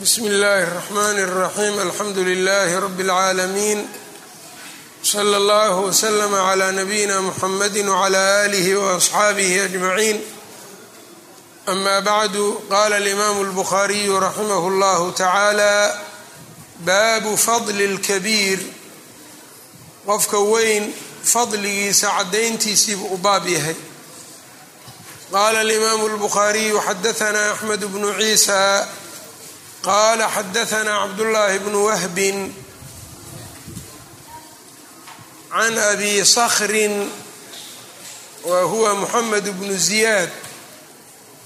bsmi اllahi الرحmn الرaxيm alxamdu لlh rb العaalمين slى اllه وslm عlى نbyina mxamd وعlى آlih وأصxaabih أجمعين أma bعd qala الإmam الbخariي raximh اllah taعalى baabu fadl الكبيir qofka weyn fadligiisa cadayntiisiibuu u baab yahay qala الإmam الbخariي xadaثna أxmed بن عيسى qala xadaثna cabdالlahi bn whbi can abi skrin wa huwa mxamed bnu زiyaad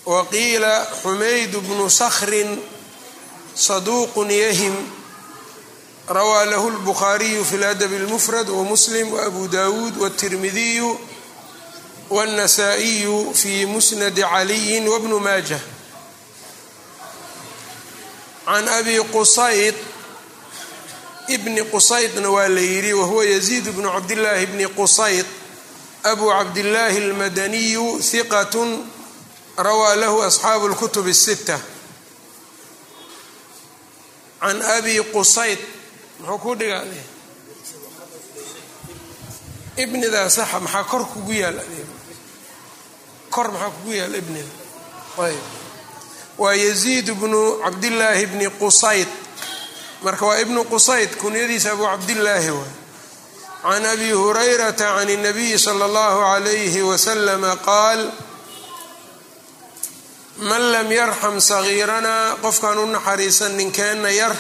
waqiila xumayd bnu skrin صaduq yahim rawaa lahu الbخariyu fi اladb الmfrad wmuslim وabu dawuud wالtirmidiyu wالnasaئiyu fi musnad caliyi wbnu maajة can abi qusayd bni qusaydna waa la yidhi wahuwa yaziid bnu cabdillaahi bni qusayd abu cabdillaahi almadaniyu hiqat rawaa lahu asxaabu اlkutub الsita can abi qusayd muxuu ku dhigaaday ibnidaa saxa maxaa kor kugu yaal kor maxaa kugu yaal ibnida ayb waa yaziid bnu cabdillaahi bni qusayd. Marka waa ibnu qusayd kunyadiisa abu cabdillaahi waay can abi hurayrata can اnabiyi sala اllahu alayhi wasalama qaal man lam yarxam sagiiranaa qofkaan u naxariisan ninkeenna yar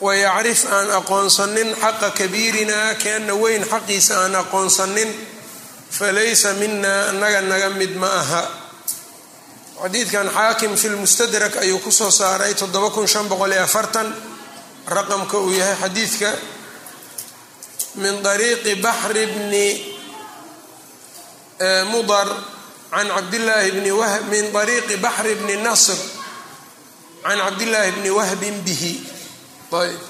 wayacrif aan aqoonsanin xaqa kabiirina keenna weyn xaqiisa aan aqoonsanin falaysa mina annaga naga mid ma aha xadiidkan xaakim fi lmustadrak ayuu ku soo saaray raqamka uu yahay xadiidka. Min ariiqi baxri bni mudar can cabdillaahi bni min ariiqi baxri bni nasr can cabdillaahi bni wahbin bihi. Ayb.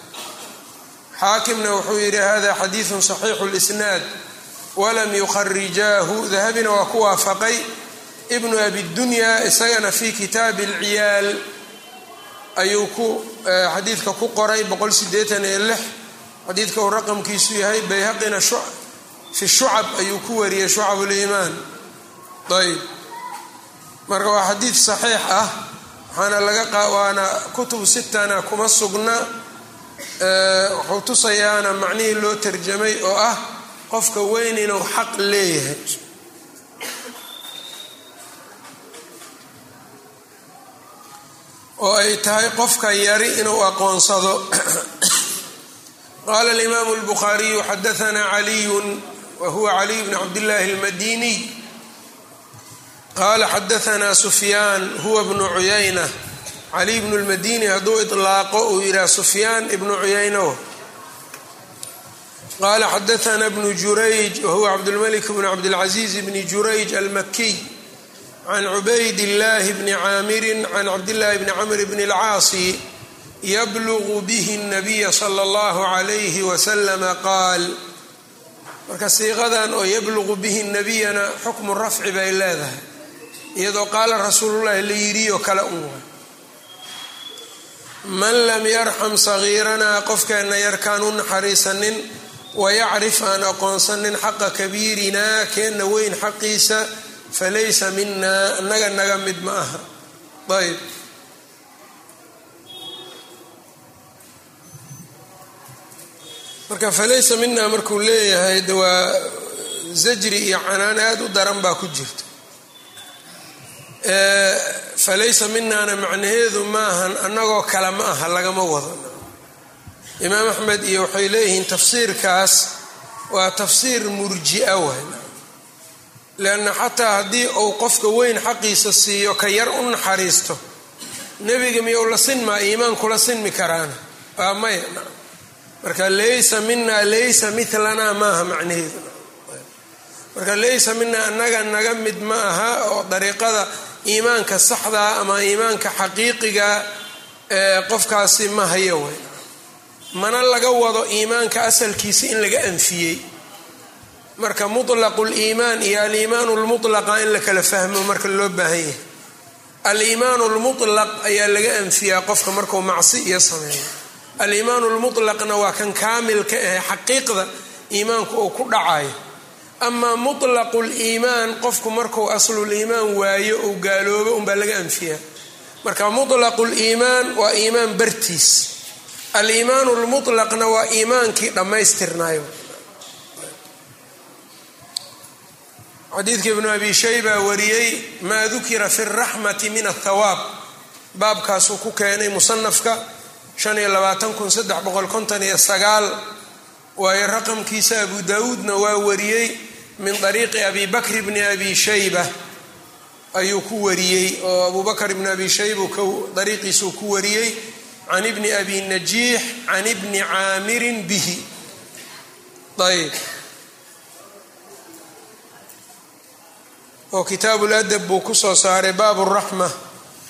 Xaakimna wuxuu yidhi hada xadiidu صaxiixu اlisnaad walam yukharijaahu dahabina waa ku waafaqay ibnu abidunya isagana fi kitaabi اlciyaal ayuu ku xadiidka ku qoray boqol sideetan iyo lix. Xadiidka uu raqamkiisu yahay bayhaqina fi shucab ayuu ku wariyey shucab ulimaan ayb marka waa xadiid saxiix ah waxaana laga waana kutub sitana kuma sugna. Wuxuu tusayaana macnihii loo tarjamay oo ah qofka weyn inuu xaq leeyahay oo ay tahay qofka yari inuu aqoonsado. Qaala alimaamu اlbukhaariyu xadaanaa caliyun wa huwa caliy bn cabdillaahi اlmadiniy qaala xadaanaa sufyaan huwa bnu cuyayna caliy bnu lmadini hadduu ilaaqo uu yidhaah sufyaan ibnu cuyaynow qaala xadaanaa bnu jurayj wahuwa cabdulmalik bnu cabdilcaziiz bni jurayj almakiy can cubayd illaahi bni caamirin can cabdillaahi bni camr bni alcaasi yablugu bihi اnabiya sala allahu calayhi wasalama qaal marka siiqadan oo yabluqu bihi nabiyana xukmu rafci bay leedahay iyadoo qaala rasuulullahi la yidhiyo kale un man lam yarxam sagiiranaa qofkeenna yarkaan u naxariisanin wayacrif aan aqoonsanin xaqa kabiirinaa keenna weyn xaqiisa falaysa minaa naga naga mid ma aha ayb marka falaysa minaa markuu leeyahay de waa zajri iyo canaan aada u daran baa ku jirta falaysa minaana macnaheedu maahan annagoo kale ma aha lagama wado imaam axmed iyo waxay leeyihiin tafsiirkaas waa tafsiir murjia waay leanna xataa haddii uu qofka weyn xaqiisa siiyo ka yar u naxariisto nebiga miyou la sinmaa iimaankula sinmi karaana waa maya marka laysa minaa laysa milanaa maaha macnaheedu marka laysa minaa annaga naga mid ma aha oo dariiqada iimaanka saxdaa ama iimaanka xaqiiqiga ee qofkaasi ma hayo wey mana laga wado iimaanka asalkiisa in laga anfiyey marka mutlaqu liimaan iyo aliimaanu lmutlaqa in la kala fahmo marka loo baahan yahay. Aliimaanu lmutlaq ayaa laga anfiyaa qofka markuu macsi iyo sameeyo. Aliimaanu lmutlaqna waa kan kaamilka ahe xaqiiqda iimaanku uu ku dhacayo. Amaa mutlaqu liimaan qofku markuu asluliimaan waayo ou gaaloobo unbaa laga anfiyaa. Marka mutlaqu liimaan waa iimaan bartiis. Aliimaanu lmutlaqna waa iimaankii dhammaystirnayo xadiidka ibnu abi shayba wariyey maa dukira fi raxmati min athawaab baabkaasuu ku keenay musanafka waayo raqamkiisa abu daawuudna waa wariyey min ariiqi abi bakr bni abi shayba. Ayuu ku wariyey oo abu bakr ibni abi shayba dariiqiisuu ku wariyey can ibni abi najiix can ibni caamirin bihi. Ayb oo kitaabu ladab buu ku soo saaray baabu raxma.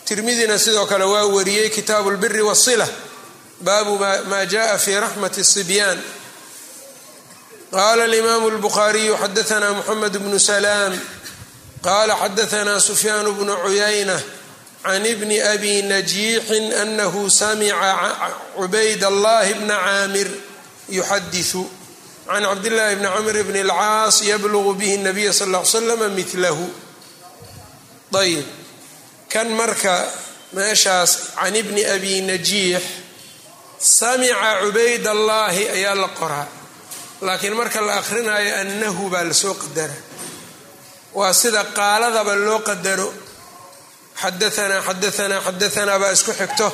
Tirmidina sidoo kale waa wariyey kitaabu lbiri wasila baabu maa jaa fi raxmati sibyaan qala alimaamu lbukhariyu xadaana muxamed bnu salaam. Qala xadaana sufyaanu bnu cuyayna can ibni abi najiixin anahu samica cubayd allahi bna caamir yuxadiu can cabdillaahi bni cumr bni اlcaas yablugu bihi nabiya sal l slama milahu ayb kan marka meeshaas can ibni abi najiix samica cubaydallaahi ayaa la qoraa laakiin marka la akhrinayo annahu baa la soo qadara waa sida qaaladaba loo qadaro xadaanaa xadaanaa xadaanaa baa isku xigto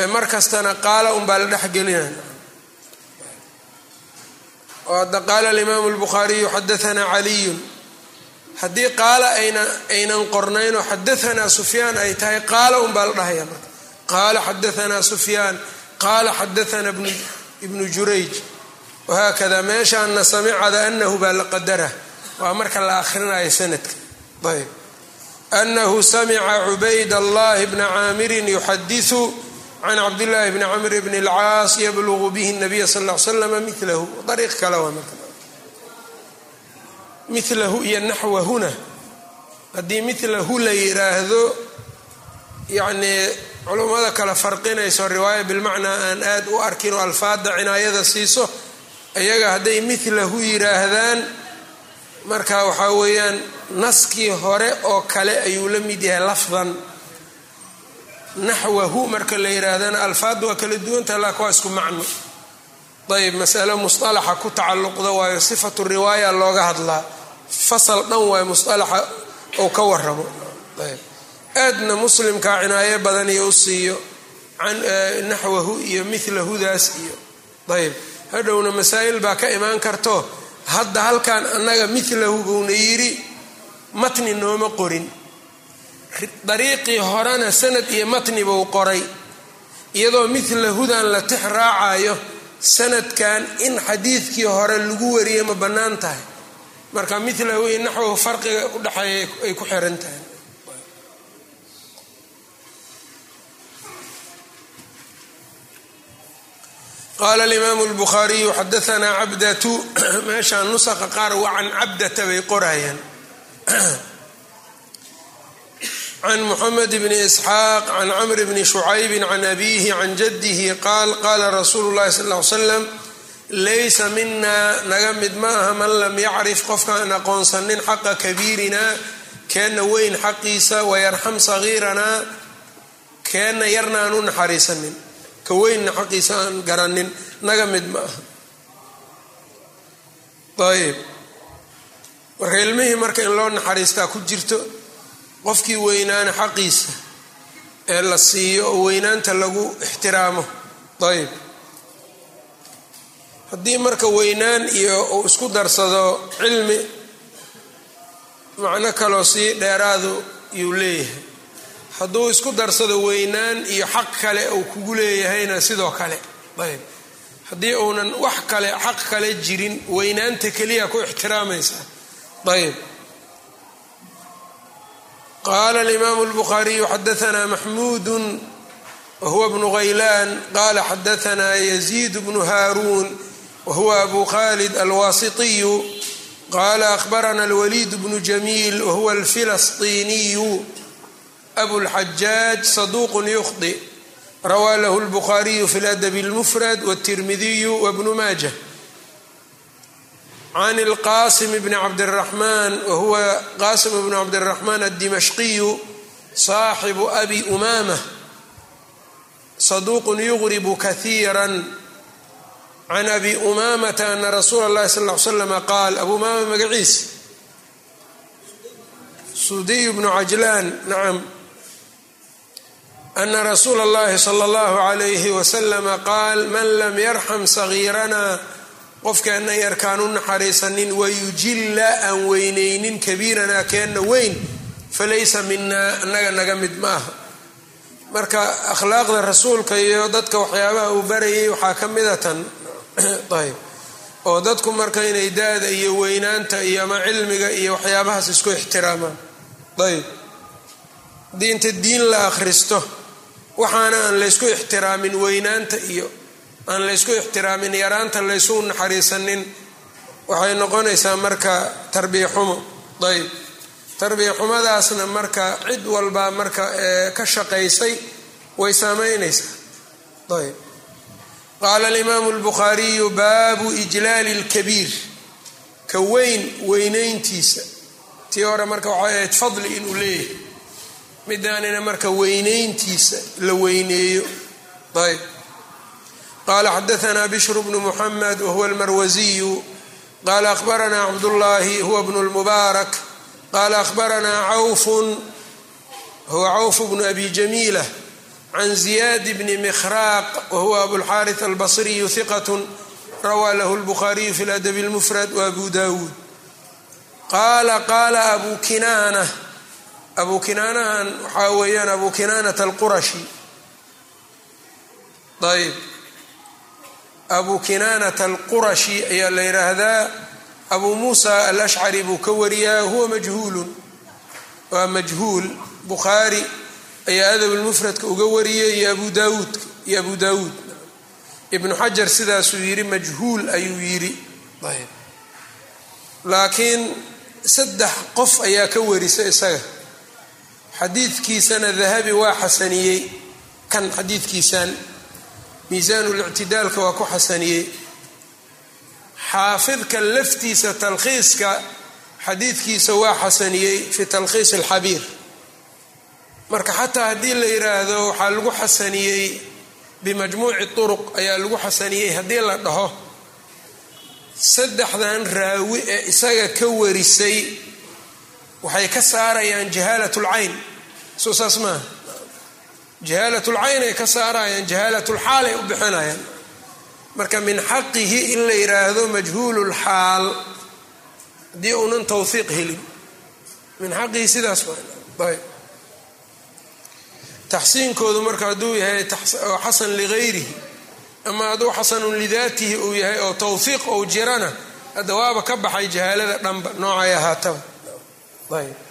ee mar kastana qaala unbaa la dhex gelinaya hadda qaala alimaamu lbukhaariyu xadaanaa caliyun haddii qaala aynan qornaynoo xadaanaa sufyaan ay tahay qaala unbaa la dhahaya marka qaala xadaanaa sufyaan qaala xadaanaa ibnu jurayj wahaakada meeshaana samicada anahu baa la qadara waa marka la akhrinayo sanadka ayb anahu samica cubayd allahi bna caamirin yuxadiثu can cabdillaahi bni camr bni اlcaas yablugu bihi nabiya sal l slama milahu ariiq kale waa marka milahu iyo naxwahuna haddii milahu la yiraahdo yacnii culummada kale farqinayso riwaaya bilmacnaa aan aad u arkin oo alfaada cinaayada siiso iyaga hadday milahu yiraahdaan marka waxaa weeyaan naskii hore oo kale ayuu la mid yahay lafdan naxwahu marka la yiraahdana alfaadda waa kala duwanta laakin waa isku macno. Ayb masalo musalaxa ku tacalluqda waayo sifatu riwaaya looga hadlaa fasal dhan waayo musalaxa ou ka waramo ayb aadna muslimkaa cinaayo badan iyo u siiyo naxwahu iyo milahudaas iyo. Ayb hadhowna masaa'il baa ka imaan karto. Hadda halkan annaga milahu buuna yidhi matni nooma qorin dariiqii horena sanad iyo matni buu qoray iyadoo milahudan la tix raacayo sanadkan in xadiidkii hore lagu wariyay ma bannaan tahay. Marka milahu iyo naxwahu farqiga udhexeeya ay ku xiran tahay. Qaala alimaamu lbukhaariyu xadaanaa cabdatu meeshaan nusaqa qaar waa can cabdata bay qorayaan can muxamed bni isxaaq can camr bni shucaybi can abiihi can jaddihi qaal qaala rasuulu llahi sal ly slam laysa minaa naga mid ma aha man lam yacrif qofkaan aqoonsanin xaqa kabiirina keenna weyn xaqiisa wayarxam sagiiranaa keenna yarna aan u naxariisanin ka weynna xaqiisa aan garanin naga mid ma aha ayb marka ilmihii marka in loo naxariistaa ku jirto qofkii weynaana xaqiisa ee la siiyo oo weynaanta lagu ixtiraamo. Ayb haddii marka weynaan iyo uu isku darsado cilmi macno kaloo sii dheeraadu yuu leeyahay. Hadduu isku darsado weynaan iyo xaq kale uu kugu leeyahayna sidoo kale. Ayb haddii uunan wax kale xaq kale jirin weynaanta keliya ku ixtiraamaysaa ayb qaala alimaamu lbukhaariyu xadaanaa maxmuudu wahuwa bnu haylaan qaala xadaanaa yaziid bnu haaruun wahuwa abu khalid alwaasitiyu qaala ahbarana alwaliid bnu jamiil wahuwa alfilasطiniyu abulxajaaj saduuqun yukhdi rawaa lahu lbukhaariyu fi ladabi اlmufrad wاtirmidiyu wbnu maaja can اlqasim bni cabdiraxmaan wahuwa qasim bnu cabdiraxmaan addimashqiyu saaxibu abi umama saduuqun yuqribu kahiira can abi umamata ana rasuula اllahi sal ll slam qaal abu umama magaciisa sudiy bnu cajlaan nacam ana rasuula اllahi salى اllahu عalayhi waslama qaal man lam yarxam sagiirana qofkeenna yarkaan u naxariisanin wayujilla aan weyneynin kabiiranaa keenna weyn falaysa minaa annaga naga mid maaha. Marka akhlaaqda rasuulka iyo dadka waxyaabaha uu barayay waxaa ka mida tan ayb oo dadku marka inay da-da iyo weynaanta iyo ama cilmiga iyo waxyaabahaas isku ixtiraamaan. Ayb. Haddii inta diin la akhristo waxaana aan laysku ixtiraamin weynaanta iyo aan laysku ixtiraamin yaraanta laysu naxariisanin waxay noqonaysaa marka tarbiya xumo ayb tarbiya xumadaasna marka cid walba marka ka shaqaysay way saameynaysaa. Ayb qaala alimaamu lbukhaariyu baabu ijlaali lkabiir ka weyn weyneyntiisa tii hore marka waxay ahayd fadli inuu leeyahay. Midaanina marka weyneyntiisa la weyneeyo. Ayb qala xadaanaa bishru bnu muxamed wahuwa almarwasiyu qala ahbaranaa cabdullaahi huwa bnu lmubaarak qala ahbaranaa cawfun huwa cawfu bnu abi jamiila can ziyad bni mikhraaq wahuwa abulxaariث albasriyu hiqat rawaa lahu lbukhariyu fi ladabi اlmufrad waabu dawuud qaala qaala abu kinaana abu kinaanahan waxaa weeyaan abu kinaanata alqurashi ayb abu kinaanata alqurashi ayaa la yidhaahdaa abu muusa alashcari buu ka wariyaa huwa majhuulun. Waa majhuul bukhaari ayaa adab lmufradka uga wariyay iyo abu daawuud iyo abu daawuud ibnu xajar sidaasuu yidhi majhuul ayuu yidhi ayb laakiin saddex qof ayaa ka warisa isaga. Xadiidkiisana dahabi waa xasaniyey kan xadiidkiisan miisaanlictidaalka waa ku xasaniyey. Xaafidka laftiisa talkhiiska xadiidkiisa waa xasaniyey fi talkhiis alxabiir. Marka xataa haddii la yidhaahdo waxaa lagu xasaniyey bimajmuuci turuq ayaa lagu xasaniyey haddii la dhaho. Saddexdan raawi ee isaga ka warisay waxay ka saarayaan jahaalat lcayn soo saas maaha jahaalat lcayn ay ka saarayaan jahaalat lxaal ay u bixinayaan. Marka min xaqihi in la yidhaahdo majhuul lxaal haddii uunan tawhiiq helin. Min xaqihi sidaas taxsiinkoodu marka hadduu yahay xasan ligayrihi ama hadduu xasanun lidaatihi uu yahay oo tawhiiq ou jirana hadda waaba ka baxay jahaalada dhanba noocay ahaataba. Ayb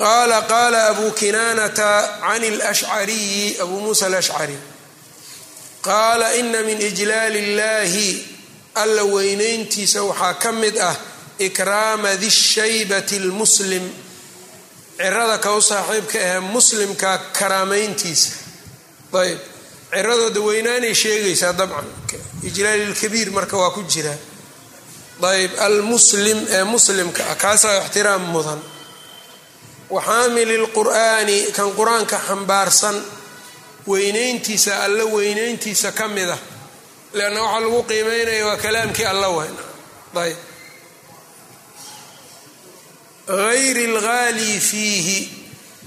qaala qaala abu kinaanata can اlashcariyi abu muusa alashcari qaala ina min ijlaali اllahi alla weyneyntiisa waxaa ka mid ah ikraama di shaybati اlmuslim cirada ka u saaxiibka ahee muslimka karaameyntiisa ayb ciradooda weynaanay sheegaysaa dabcan ijlaali lkabiir marka waa ku jira ayb almuslim ee muslimka ah kaasaa ixtiraam mudan waxaamili lqur'aani kan qur'aanka xambaarsan weyneyntiisa alla weyneyntiisa ka mid ah leanna waxaa lagu qiimeynaya waa kalaamkii alla weyn ayb ayri lhaali fiihi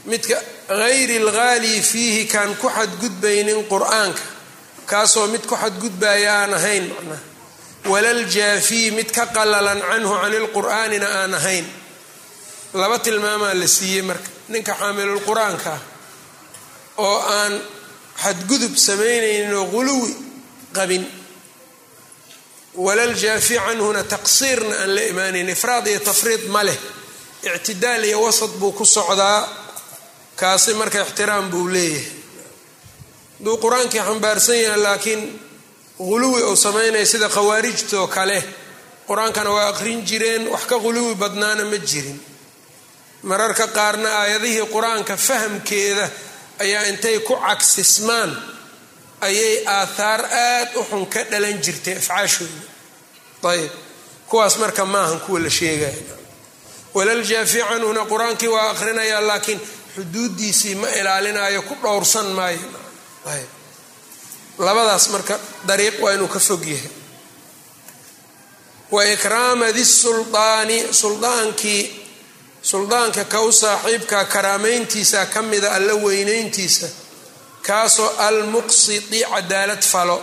midka hayri lghaali fiihi kaan ku xadgudbaynin qur'aanka kaasoo mid ku xadgudbaya aan ahayn macnaha walaljaafiy mid ka qalalan canhu cani lqur'aanina aan ahayn laba tilmaamaa la siiyey marka. Ninka xaamilul qur'aanka ah oo aan xadgudub samaynaynin oo quluwi qabin walaljaafi canhuna taqsiirna aan la imaanayn ifraad iyo tafriid ma leh. Ictidaal iyo wasad buu ku socdaa kaasi marka ixtiraam buu leeyahay. Hadduu qur'aankii xambaarsan yahay laakiin quluwi uu samaynaya sida khawaarijtoo kale qur'aankana waa aqrin jireen wax ka quluwi badnaana ma jirin mararka qaarna aayadihii qur'aanka fahamkeeda ayaa intay ku cagsismaan ayay aathaar aad u xun ka dhalan jirtay afcaashooda. Ayb kuwaas marka maahan kuwa la sheegaya walaljaafi canhuna qur'aankii waa akhrinayaa laakiin xuduudiisii ma ilaalinayo ku dhowrsan maayo. Ayb labadaas marka dariiq waa inuu ka fog yahay. Wa ikraama di suldaankii suldaanka ka u saaxiibka karaamayntiisa ka mida alla weynayntiisa kaasoo almuqsidi cadaalad falo.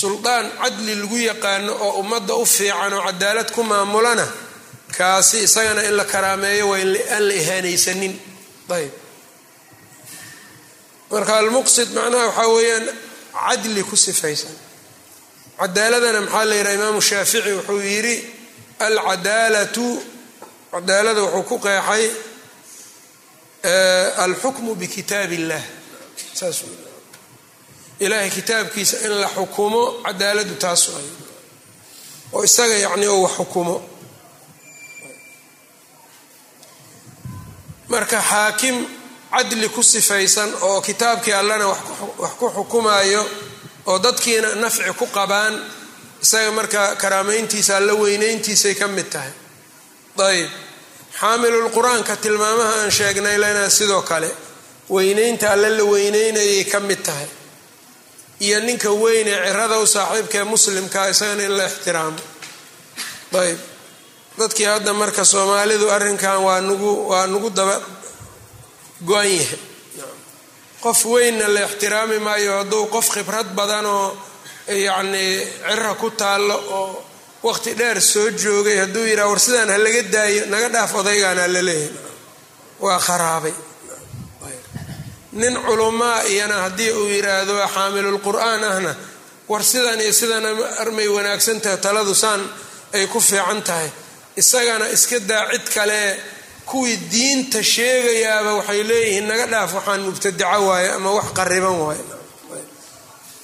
Suldaan cadli lagu yaqaano oo ummadda u fiican oo cadaalad ku maamulana kaasi isagana in la karaameeyo waa aan la ihaanaysanin. Ayb. Marka almuqsid macnaha waxaa weeyaan cadli ku sifaysan. Cadaaladana maxaa la yidhaha imaamu shaafici wuxuu yidhi alcadaalatu cadaalada wuxuu ku qeexay alxukmu bikitaab illah saas ilaahay kitaabkiisa in la xukumo cadaaladu taasu ay oo isaga yacni oo wax xukumo. Marka xaakim cadli ku sifaysan oo kitaabkii allana wax ku xukumayo oo dadkiina nafci ku qabaan isaga marka karaameyntiisa alla weyneyntiisay ka mid tahay ayb. Xaamilul qur'aanka tilmaamaha aan sheegnay lena sidoo kale weyneynta alle la weyneynayay ka mid tahay. Iyo ninka weyne cirada u saaxiibkaee muslimkaa isagana in la ixtiraamo. Ayb. Dadkii hadda marka soomaalidu arrinkan waa nugu waa nugu daba go-an yahay. Qof weynna la ixtiraami maayo hadduu qof khibrad badan oo yacnii cira ku taallo oo waqti dheer soo joogay hadduu yidhaha war sidaan ha laga daayo naga dhaaf odaygaana la leeyahay waa kharaabay. Nin culumaa iyana haddii uu yidhaahdo xaamilulqur'aan ahna war sidan iyo sidan armay wanaagsantahay taladu saan ay ku fiican tahay. Isagana iska daa cid kale. Kuwii diinta sheegayaaba waxay leeyihiin naga dhaaf waxaan mubtadaco waaye ama wax qariban waaye.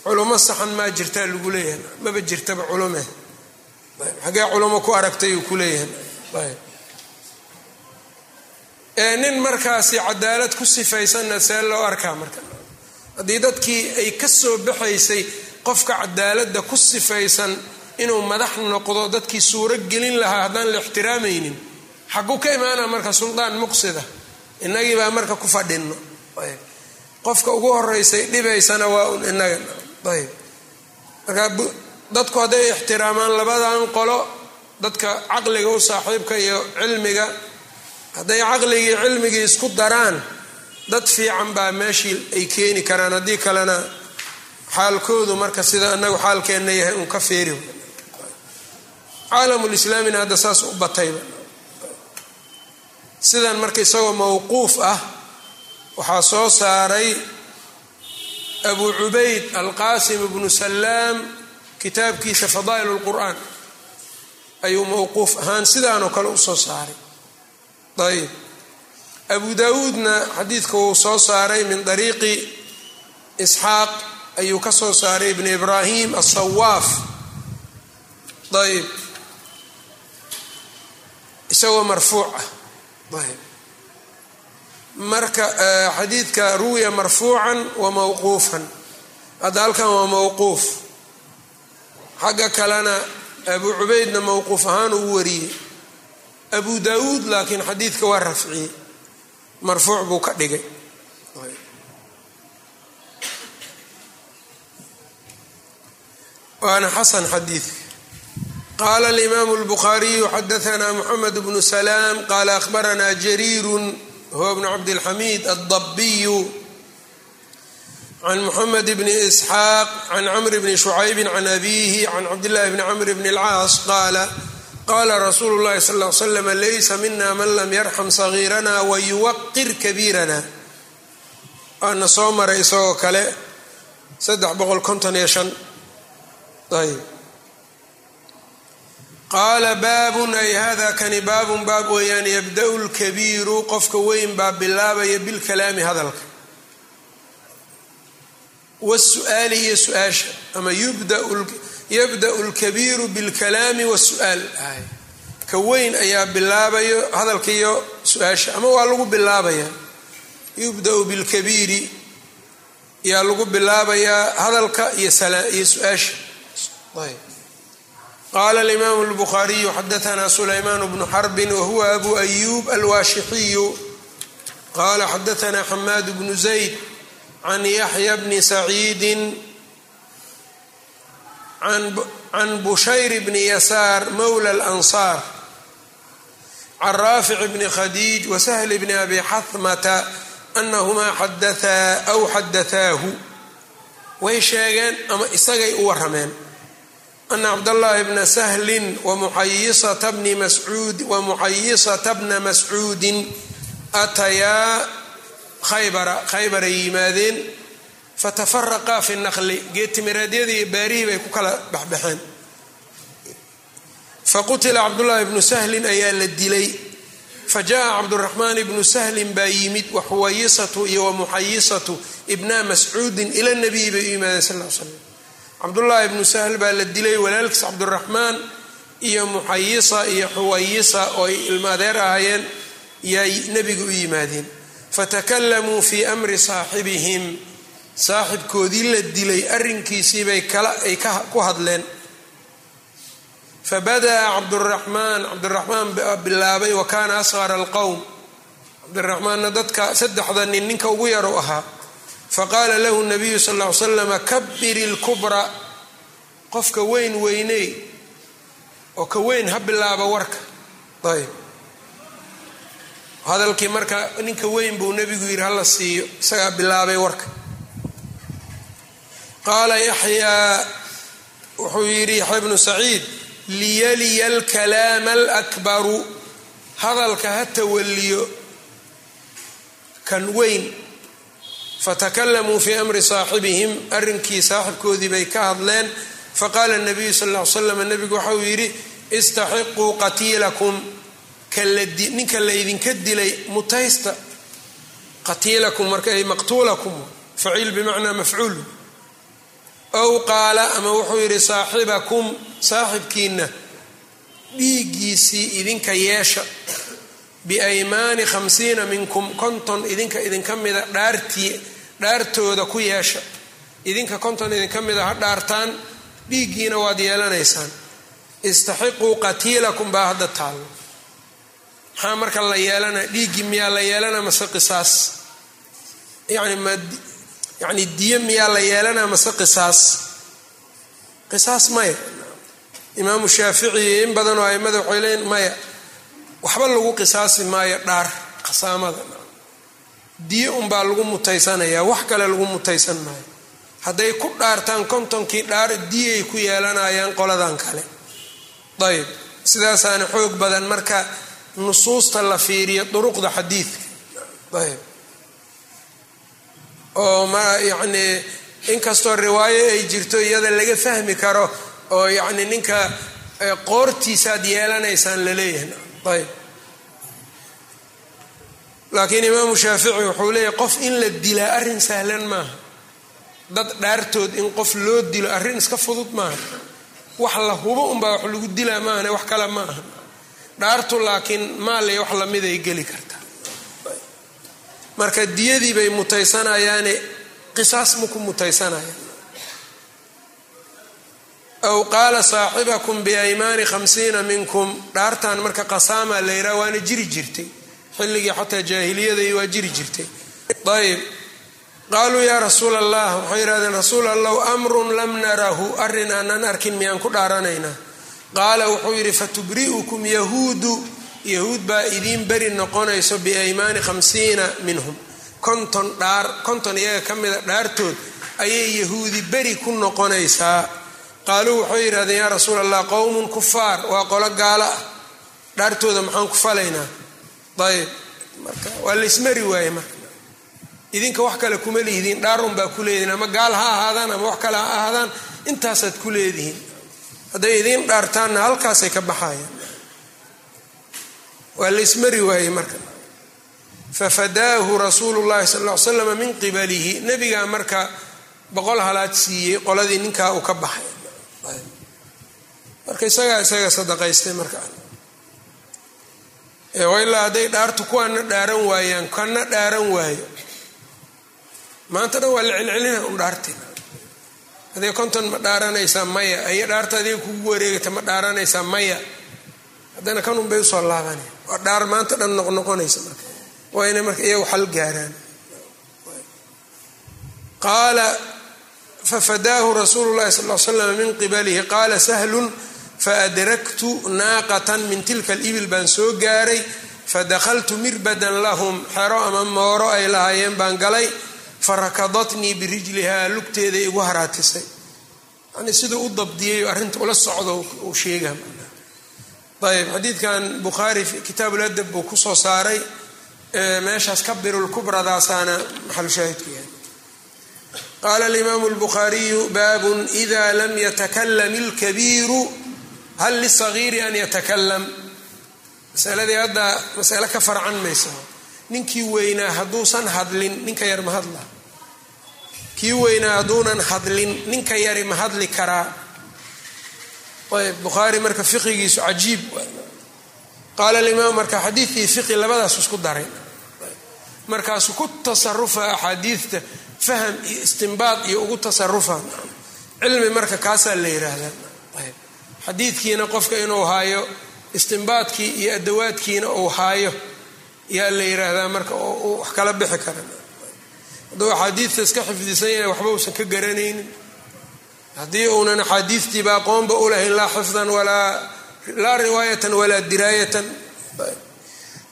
Culumo saxan maa jirtaa lagu leeyahay? Maba jirtaba culume xagee culumo ku aragtay uu ku leeyahay. Nin markaasi cadaalad ku sifaysanna see loo arkaa marka. Haddii dadkii ay ka soo baxaysay qofka cadaaladda ku sifaysan inuu madax noqdo dadkii suuro gelin lahaa haddaan la ixtiraamaynin xaguu ka imaana marka suldaan muqsida. Inagii baa marka ku fadhinno. Qofka ugu horeysay dhibaysana waa un inaga ayb. Marka dadku hadday ixtiraamaan labadan qolo dadka caqliga u saaxiibka iyo cilmiga hadday caqligii cilmigii isku daraan dad fiican baa meeshii ay keeni karaan. Haddii kalena xaalkoodu marka sida inagu xaalkeenna yahay uun ka feeri caalamulislaamina hadda saas u batayba sidan marka isagoo mawquuf ah waxaa soo saaray abu cubayd alqaasim ibnu salaam kitaabkiisa fadaa'il lqur'aan ayuu mawquuf ahaan sidaanoo kale u soo saaray. Ayb abu daawuudna xadiidka wuu soo saaray min dariiqi isxaaq ayuu ka soo saaray ibn ibraahim asawaaf ayb isagoo marfuuc ah. Ayb marka xadiidka ruwiya marfuucan wa mawquufan. Hadda halkan waa mawquuf xagga kalena abu cubaydna mawquuf ahaan uu wariyey. Abu daawuud laakiin xadiidka waa rafciyey marfuuc buu ka dhigay. Waana xasan xadiidka qaala alimaamu اlbukhaariyu xadaana moxamed bnu salaam qaala akhbarana jariiru huwa bnu cabdilxamiid addabiyu can moxamed bni isxaaq can camr bni shucaybi can abiihi can cabdillahi bni camr bni اlcaas qaala qaala rasuulu llahi sal l slam laysa mina man lam yarxam sagiirana wayuwaqir kabiirana waana soo maray isagoo kale saddex boqol konton iyo shan ayb qaala baabun ay hada kani baabun baab weeyaan yabda-u lkabiiru qofka weyn baa bilaabaya bilkalaami hadalka wasu'aali iyo su'aasha ama yabda-u lkabiiru bilkalaami wasu'aal ka weyn ayaa bilaabayo hadalka iyo su'aasha ama waa lagu bilaabayaa yubda-u bilkabiiri yaa lagu bilaabayaa hadalka iyo su'aasha qaala alimaamu اlbukhaariyu xadaanaa sulaymaan bnu xarbin wahuwa abu ayub alwaashixiyu qala xadaanaa xamaad bnu zayd can yaxya bni saciidi can bushayr bni yasaar mowla alansaar can raafic bni khadiij wasahl bni abi xahmata anahumaa xadaaa aw xadaaahu way sheegeen ama isagay u warameen ana cabdاllahi bna sahlin wamuxayisata bni mascuud wamuxayisata bna mascuudin atayaa khaybara khaybaray yimaadeen fatafaraqaa fi naqli geedtimireedyadii iyo baarihii bay ku kala baxbaxeen. Faqutila cabdullaahi bnu sahlin ayaa la dilay. Fajaءa cabduraxmaan ibnu sahlin baa yimid waxuwayisatu iyo wamuxayisatu ibna mascuudin ila nabiyi bay u yimaadeen sal l slam cabdullaahi ibnu sahl baa la dilay walaalkiis cabduraxmaan iyo muxayisa iyo xuwayisa oo ay ilmaadeer ahaayeen yay nebiga u yimaadeen fatakalamuu fii amri saaxibihim saaxibkoodii la dilay arrinkiisiibay ay ku hadleen fabada'a cabduraxmaan cabdiraxmaan bilaabay wa kaana asqara alqowm cabdiraxmaanna dadka saddexda nin ninka ugu yaru ahaa faqaala lahu nabiyu sal ly slama kabir ilkubra qofka weyn weyney oo ka weyn ha bilaaba warka ayb hadalkii marka ninka weyn buu nebigu yidhi hala siiyo isagaa bilaabay warka. Qaala yaxyaa wuxuu yidhi yaxya bnu saciid liyaliya alkalaama alakbaru hadalka ha tawaliyo kan weyn. Fatakalamuu fii amri saaxibihim arrinkii saaxibkoodii bay ka hadleen. Faqaala nabiyu sal ll ly slam nebigu waxauu yidhi istaxiquu qatiilakum ninka laydinka dilay mutaysta qatiilakum marka maqtuulakum faciil bimacnaa mafcuul. Ow qaala ama wuxuu yidhi saaxibakum saaxibkiina dhiiggiisii idinka yeesha biaymaani khamsiina minkum konton idinka idinka mida dhaartii dhaartooda ku yeesha idinka konton idinka mida ha dhaartaan dhiiggiina waad yeelanaysaan. Istaxiquu qatiilakum baa hadda taallo maxaa marka la yeelana dhiiggii miyaa la yeelana mase qisaas? Yani ma yani diyo miyaa la yeelana mase qisaas? Qisaas maya imaamu shaafici in badanoo aimada waxay leeyiin maya waxba lagu qisaasi maayo dhaar qasaamada. Diyo unbaa lagu mutaysanayaa wax kale lagu mutaysan maayo hadday ku dhaartaan kontonkii dhaar diyay ku yeelanayaan qoladan kale. Ayb sidaasaana xoog badan marka nusuusta la fiiriyo duruqda xadiidka ayb. Oo ma yacnii inkastoo riwaayo ay jirto iyada laga fahmi karo oo yacni ninka qoortiisaad yeelanaysaan la leeyahay. Ayb. Laakiin imaamu shaafici wuxuu leeyahay qof in la dilaa arrin sahlan maaha. Dad dhaartood in qof loo dilo arrin iska fudud maaha. Wax la hubo unbaa wax lagu dilaa maahane wax kale ma aha dhaartu laakiin maaliy wax lamiday geli kartaa marka diyadii bay mutaysanayaane qisaas maku mutaysanayaan aw qaala saaxibakum biaymaani khamsiina minkum dhaartan marka qasaama la yidhaha waana jiri jirtay. Xilligii xataa jaahiliyadai waa jiri jirtay. Ayb qaaluu yaa rasuul allah waxay yidhahdeen rasuul allahu amrun lam narahu. Arrin aanan arkin miyaan ku dhaaranaynaa qaala wuxuu yidhi fatubri'ukum yahuudu. Yahuud baa idiin beri noqonayso biaymaani khamsiina minhum. Konton dhaar konton iyaga ka mida dhaartood ayay yahuudi beri ku noqonaysaa. Qaaluu waxay yidhahdeen yaa rasuul allah qowmun kufaar waa qolo gaalo ah. Dhaartooda maxaan ku falaynaa? Ayb marka waa laysmari waaye marka. Idinka wax kale kuma lihidiin dhaarun baa ku leedihin ama gaal ha ahaadaan ama wax kale ha ahaadaan intaasaad ku leedihiin hadday idiin dhaartaanna halkaasay ka baxayaan waa laysmari waaye marka. Fafadaahu rasuulu llahi sal ll ly slam min qibalihi. Nebigaa marka boqol halaad siiyey qoladii ninkaa uu ka baxay. Marka isagaa isaga sadaqaystay marka. Ilaa hadday dhaartu kuwaana dhaaran waayaan kana dhaaran waayo. Maanta dhan waa la celcelina un dhaartina adee konton ma dhaaranaysaa maya aya dhaarta adiga kugu wareegata ma dhaaranaysaa maya. Haddana kanun bay u soo laabanaya waa dhaar maanta dhan noqnoqonaysa marka. Waa inay marka iyagu xal gaaraan. Qaala fafadaahu rasuulu llahi sal l slam min qibalihi qaala sahlun faadraktu naaqatan min tilka alibil baan soo gaaray. Fadakaltu mirbadan lahum xero ama mooro ay lahaayeen baan galay farakadatnii birijlihaa lugteeda igu haraatisay. Yani siduu u dabdiyay arrinta ula socdo uu sheega ayb xadiidkan bukhaari kitaabuladab buu ku soo saaray meeshaas kabirulkubradaasana maxalu shaahidku yahay. Qaala alimaamu lbukhaariyu baabun ida lam yatakalam ilkabiiru hal lisagiiri an yatakalam masaladii hadda masale ka farcan maysa ninkii weynaa hadduusan hadlin ninka yar ma hadla kii weynaa hadduunan hadlin ninka yari ma hadli karaa. Bukhaari marka fiqigiisu cajiib qaala alimaam marka xadiidkii fiqi labadaas isku daray. Markaasu ku tasarufa axaadiidta faham iyo istimbaad iyo ugu tasarufa. Cilmi marka kaasaa la yiraahdaa. Ayb xadiidkiina qofka inuu haayo istimbaadkii iyo adawaadkiina uu haayo yaa la yiraahdaa marka uu wax kala bixi kara hadduu axaadiidta iska xifdisan yahay waxba uusan ka garanaynin haddii uunan axaadiidtiiba aqoonba u lahayn laa xifdan laa riwaayatan walaa diraayatan.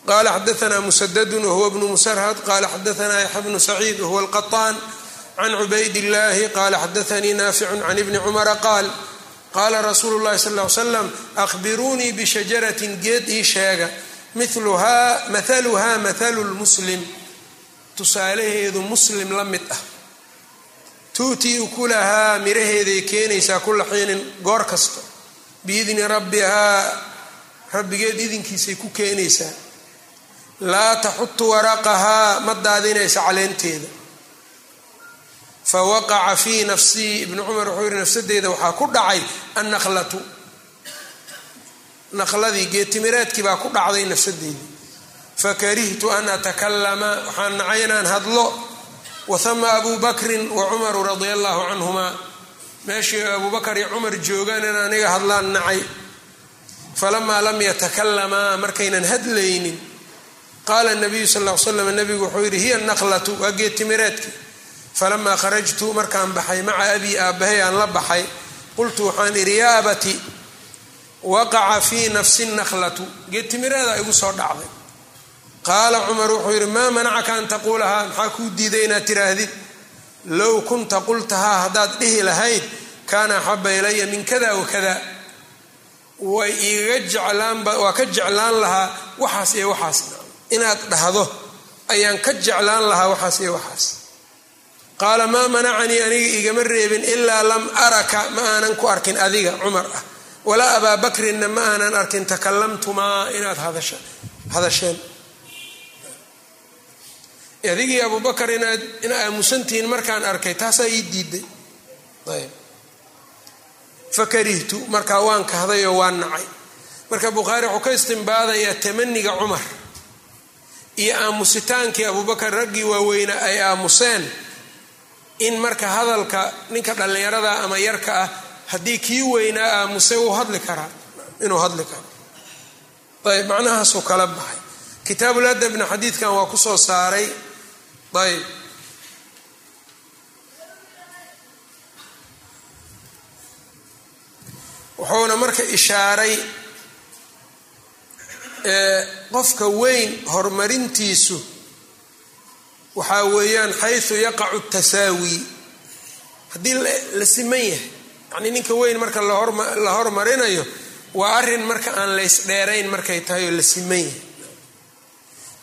Qala xadaana musadadun wahuwa bnu musarhad qala xadaana yaxya bnu saciid wahuwa alqaطaan can cubayd illahi qala xadaanii naaficun can ibni cumara qaal qaala rasuulu llahi sal ly slam ahbiruunii bishajaratin geed ii sheega miluhaa mathaluhaa mathalu lmuslim tusaalaheedu muslim la mid ah. Tuutii ukulahaa miraheeday keenaysaa kula xiinin goor kasta. Biidni rabbihaa rabbigeed idinkiisay ku keenaysaa laa taxutu waraqahaa ma daadinaysa caleenteeda. Fa waqaca fii nafsii ibnu cumar wuxuu yihi nafsadeeda waxaa ku dhacay annaqlatu naqladii geetimireedkii baa ku dhacday nafsadeedii fakarihtu an atakalama waxaan nacay inaan hadlo wahama abu bakrin wa cumaru radia allahu canhuma meeshii abu bakar iyo cumar joogaan in aniga hadlaan nacay falamaa lam yatakalamaa markaynan hadlaynin qaala nabiyu sal l slam nabigu wuxuu yidhi hiya naqlatu waa geetimireedki falamaa kharajtu markaan baxay maca abii aabbahay aan la baxay qultu waxaan idhi yaa abati waqaca fii nafsi naqlatu geetimireeda igu soo dhacday qaala cumar wuxuu yidhi maa manacaka an taquulahaa? Maxaa kuu diiday inaad tiraahdid low kunta qultahaa haddaad dhihi lahayd kaana axaba ilaya min kada wakada way igaga jeclaanba waa ka jeclaan lahaa waxaas iyo waxaas inaad dhahdo ayaan ka jeclaan lahaa waxaas iyo waxaas. Qaala maa manacanii aniga igama reebin ilaa lam araka ma aanan ku arkin adiga cumar ah. Walaa abaa bakrinna ma aanan arkin takalamtumaa inaad hadasheen adigii abubakar inaad ina aamusantihiin markaan arkay taasaa ii diiday. Ayb. Fakarihtu markaa waan kahday oo waan nacay. Marka bukhaari wuxuu ka istimbaadayaa tamaniga cumar iyo aamusitaankii abubakar raggii waaweynaa ay aamuseen in marka hadalka ninka dhallinyarada ama yarka ah haddii kii weynaa aamusay wuu hadli karaa inuu hadli karo ayb macnahaasuu kala baxay. Kitaabuladabna xadiidkan waa ku soo saaray ayb wuxuuna marka ishaaray qofka weyn horumarintiisu waxaa weeyaan xaysu yaqacu tasaawi haddii la siman yahay yacnii ninka weyn marka la hormarinayo waa arrin marka aan laysdheerayn markay tahay oo la siman yahay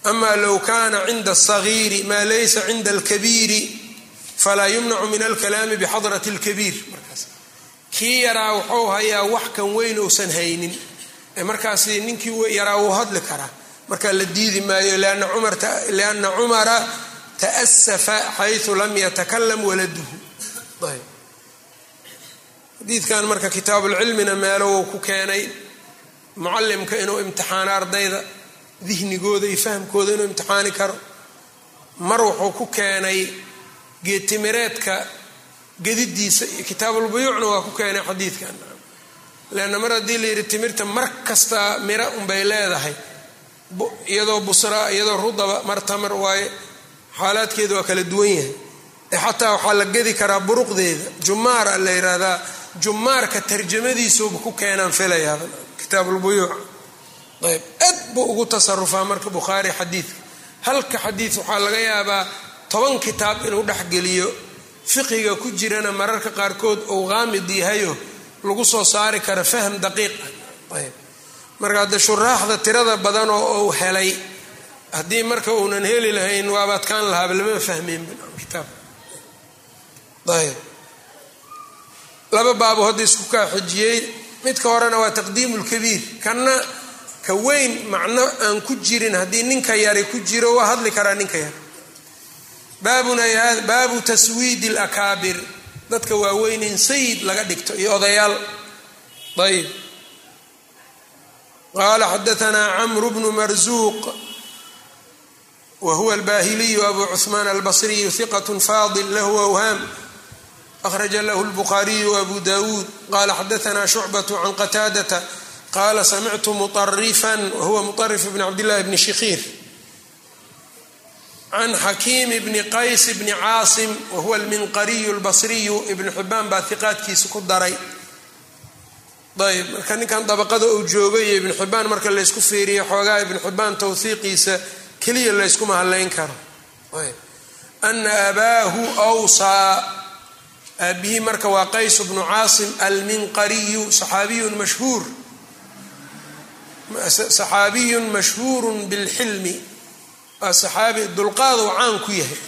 ama low kana cinda asagiiri maa laysa cinda alkabiiri falaa yumnacu min alkalaami bixadrati alkabiir markaas kii yaraa wuxuu hayaa wax kan weyn uusan haynin markaas ninkii yaraa wuu hadli karaa markaa la diidi maayo lianna cumara ta'safa xaysu lam yatakalam waladuhu xadiidkan marka kitaabulcilmina meelo wuu ku keenay mucalimka inuu imtixaano ardayda dihnigooda iyo fahamkooda inuu imtixaani karo. Mar wuxuu ku keenay geetimireedka gedidiisa kitaabulbuyuucna waa ku keenay xadiidkan. Leanna mar haddii la yidhi timirta mar kasta mira unbay leedahay iyadoo busraa iyadoo rudaba mar tamar waaye xaalaadkeeda waa kala duwan yahay. Xataa waxaa la gedi karaa buruqdeeda jumaara la yidhaahdaa jumaarka tarjamadiisuuba ku keenaan filayaaba kitaabulbuyuuc ayb aad buu ugu tasarufaa marka bukhaari xadiidka. Halka xadiid waxaa laga yaabaa toban kitaab inuu dhexgeliyo fiqiga ku jirana mararka qaarkood uu qaamid yahayo lagu soo saari karo fahm daqiiq ah. Ayb marka hadde shuraaxda tirada badan oo uu helay haddii marka uunan heli lahayn waaba adkaan lahaaba lama fahmeyn kitaab. Ayb laba baabo hadda isku kaa xijiyey midka horena waa taqdiimu lkabiir kanna ka weyn macno aan ku jirin haddii ninka yari ku jiro waa hadli karaa ninka yar baabu taswiidi lakaabir dadka waaweyn in sayid laga dhigto iyo odayaal. Ayb qaala xadaanaa camru bnu marzuuq wa huwa albahiliyu abu cuثmaan albasriyu hiqat fadil lahu awhaam akhraja lahu lbukhaariyu abu dawuud qala xadaanaa shucbaة can qataadata qala samictu muطarifan wahuwa muطarif bn cabdillahi bni shikhiir can xakiim bni qays bni caasim wahuwa alminqariyu lbasriyu ibnu xibaan baa hiqaadkiisa ku daray ayb marka ninkan dabaqada uu joogay iyo ibnu xibaan marka laysku fiiriyo xoogaa ibnu xibaan towhiiqiisa keliya layskuma hadlayn karo ana abaahu awsaa aabihii marka waa qays bnu caasim alminqariyu saxaabiyun mashhuur saxaabiyun mashhuurun bilxilmi. Waa saxaabi dulqaaduu caan ku yahay.